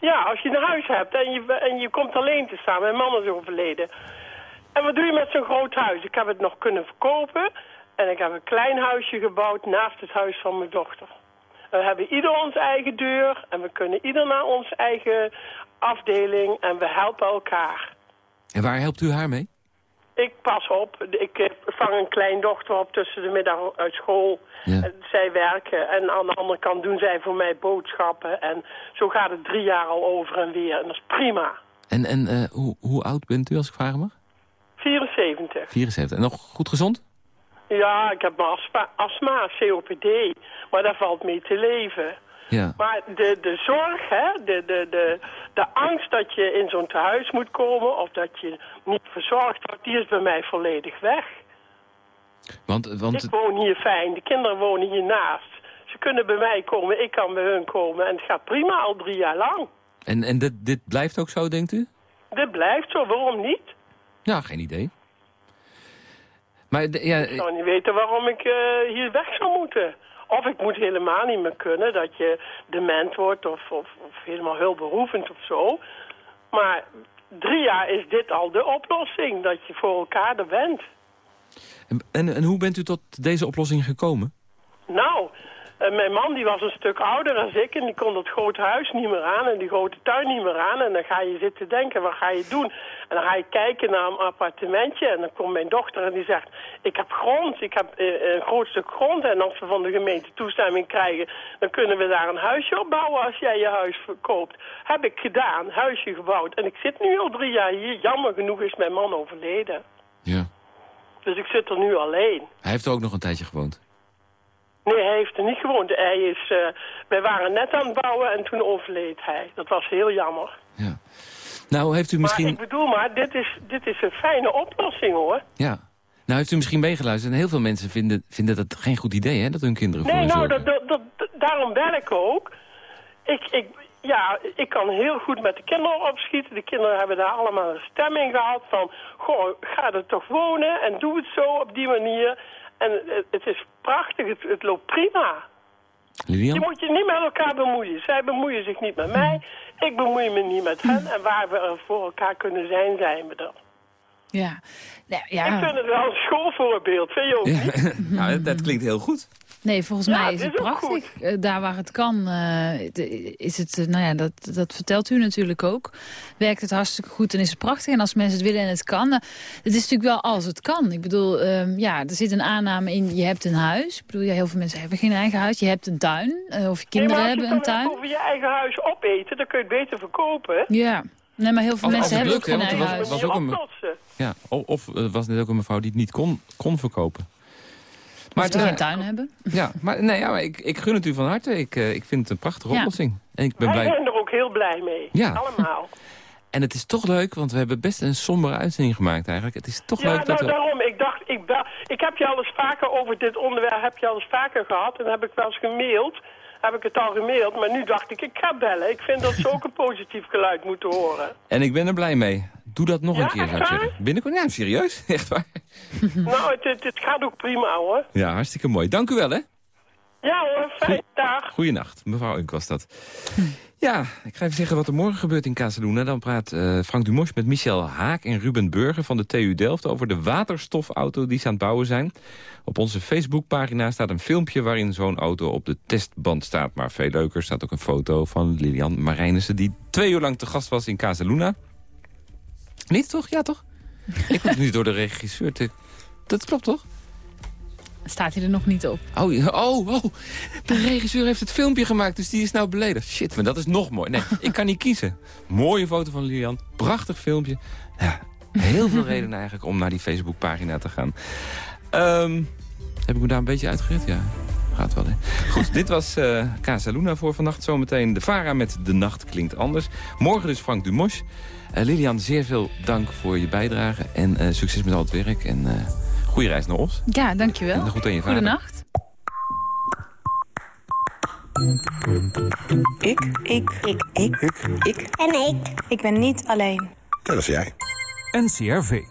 Ja, als je een huis hebt en je, en je komt alleen te staan. Mijn man is overleden. En wat doe je met zo'n groot huis? Ik heb het nog kunnen verkopen. En ik heb een klein huisje gebouwd naast het huis van mijn dochter. We hebben ieder onze eigen deur. En we kunnen ieder naar onze eigen afdeling. En we helpen elkaar. En waar helpt u haar mee? Ik pas op. Ik eh, vang een kleindochter op tussen de middag uit school. Ja. Zij werken. En aan de andere kant doen zij voor mij boodschappen. En zo gaat het drie jaar al over en weer. En dat is prima. En, en eh, hoe, hoe oud bent u, als ik vragen mag? 74. 74. En nog goed gezond? Ja, ik heb astma, astma, COPD. Maar daar valt mee te leven. Ja. Maar de, de zorg, hè, de, de, de, de angst dat je in zo'n tehuis moet komen... of dat je niet verzorgd wordt, die is bij mij volledig weg. Want, want Ik woon hier fijn, de kinderen wonen hiernaast. Ze kunnen bij mij komen, ik kan bij hun komen. En het gaat prima al drie jaar lang. en, en dit, dit blijft ook zo, denkt u? Dit blijft zo, waarom niet? Ja, geen idee. Maar de- ja, Ik zou niet weten waarom ik eh, hier weg zou moeten. Of ik moet helemaal niet meer kunnen dat je dement wordt of, of, of helemaal hulpbehoevend of zo. Maar drie jaar is dit al de oplossing, dat je voor elkaar er bent. en, en hoe bent u tot deze oplossing gekomen? Nou, eh, mijn man die was een stuk ouder dan ik en die kon dat grote huis niet meer aan en die grote tuin niet meer aan. En dan ga je zitten denken, wat ga je doen? En dan ga je kijken naar een appartementje en dan komt mijn dochter en die zegt, ik heb grond, ik heb eh, een groot stuk grond en als we van de gemeente toestemming krijgen, dan kunnen we daar een huisje op bouwen als jij je huis verkoopt. Heb ik gedaan, huisje gebouwd en ik zit nu al drie jaar hier. Jammer genoeg is mijn man overleden. Ja. Dus ik zit er nu alleen. Hij heeft er ook nog een tijdje gewoond. Nee, hij heeft er niet gewoond. Hij is, eh, wij waren net aan het bouwen en toen overleed hij. Dat was heel jammer. Nou, heeft u Maar misschien... ik bedoel maar, dit is, dit is een fijne oplossing hoor. Ja. Nou, heeft u misschien meegeluisterd. En heel veel mensen vinden, vinden dat geen goed idee, hè? Dat hun kinderen voor Nee, nou, dat, dat, dat, daarom bel ik ook. Ik, ik, ja, ik kan heel goed met de kinderen opschieten. De kinderen hebben daar allemaal een stem in gehad van... Goh, ga er toch wonen en doe het zo op die manier. En het, het is prachtig, het, het loopt prima. Lilian? Je moet je niet met elkaar bemoeien. Zij bemoeien zich niet met mij. Ik bemoei me niet met hen. En waar we er voor elkaar kunnen zijn, zijn we er. Ja. Nou, Ik ja. vind het wel een schoolvoorbeeld. Vind je ook niet? (laughs) nou, dat klinkt heel goed. Nee, volgens Ja, mij is het is ook prachtig. Eh, Daar waar het kan, eh, de- is het, eh, nou ja, dat, dat vertelt u natuurlijk ook. Werkt het hartstikke goed en is het prachtig. En als mensen het willen en het kan, het is natuurlijk wel als het kan. Ik bedoel, ehm, ja, er zit een aanname in, je hebt een huis. Ik bedoel, ja, heel veel mensen hebben geen eigen huis. Je hebt een tuin, of je kinderen Nee, hebben als een je dan tuin. over je eigen huis opeten, dan kun je het beter verkopen. Ja, nee, maar heel veel Als- als mensen hebben ook lukt, hè, geen eigen was- huis. was ook een- Oplossen. Ja, of uh, was net ook een mevrouw die het niet kon, kon verkopen. Maar eh, geen tuin hebben. Ja, maar, nee, ja, maar ik, ik gun het u van harte. Ik, eh, ik vind het een prachtige Ja. oplossing. En ik ben Wij blij. zijn er ook heel blij mee. Ja. Allemaal. (laughs) En het is toch leuk, want we hebben best een sombere uitzending gemaakt eigenlijk. Het is toch Ja, leuk dat nou we... daarom. Ik dacht, ik, bel, ik heb je al eens vaker over dit onderwerp, heb je al eens vaker gehad. En heb ik wel eens gemaild. Heb ik het al gemaild. Maar nu dacht ik, ik ga bellen. Ik vind dat ze ook een (laughs) positief geluid moeten horen. En ik ben er blij mee. Doe dat nog Ja, een keer, zou ik zeggen. Binnenkort? Ja, serieus. (laughs) Echt waar. (laughs) nou, het, het, het gaat ook prima hoor. Ja, hartstikke mooi. Dank u wel, hè. Ja hoor, fijne dag. Goeienacht, mevrouw Unk was dat. Ja, ik ga even zeggen wat er morgen gebeurt in Casaluna. Dan praat eh, Frank Dumos met Michel Haak en Ruben Burger van de TU Delft... over de waterstofauto die ze aan het bouwen zijn. Op onze Facebookpagina staat een filmpje waarin zo'n auto op de testband staat. Maar veel leuker staat ook een foto van Lilian Marijnissen... die twee uur lang te gast was in Casaluna. Niet, toch? Ja, toch? ik word nu door de regisseur te... Dat klopt, toch? Staat hij er nog niet op. Oh, oh, oh, de regisseur heeft het filmpje gemaakt, dus die is nou beledigd. Shit, maar dat is nog mooi. Nee, ik kan niet kiezen. Mooie foto van Lilian, prachtig filmpje. Ja, heel veel redenen eigenlijk om naar die Facebookpagina te gaan. Ehm, heb ik me daar een beetje uitgered? Ja, gaat wel, hè. Goed, dit was eh Casa Luna voor vannacht. Zometeen de Vara met De Nacht Klinkt Anders. Morgen dus Frank Dumos. Eh, Lilian, zeer veel dank voor je bijdrage en eh, succes met al het werk. En uh, Goeie reis naar Os. Ja, dankjewel. En goed aan je vader. Goedenacht. Ik. Ik. Ik. Ik. Ik. Ik. En ik. Ik ben niet alleen. Dat is jij. NCRV.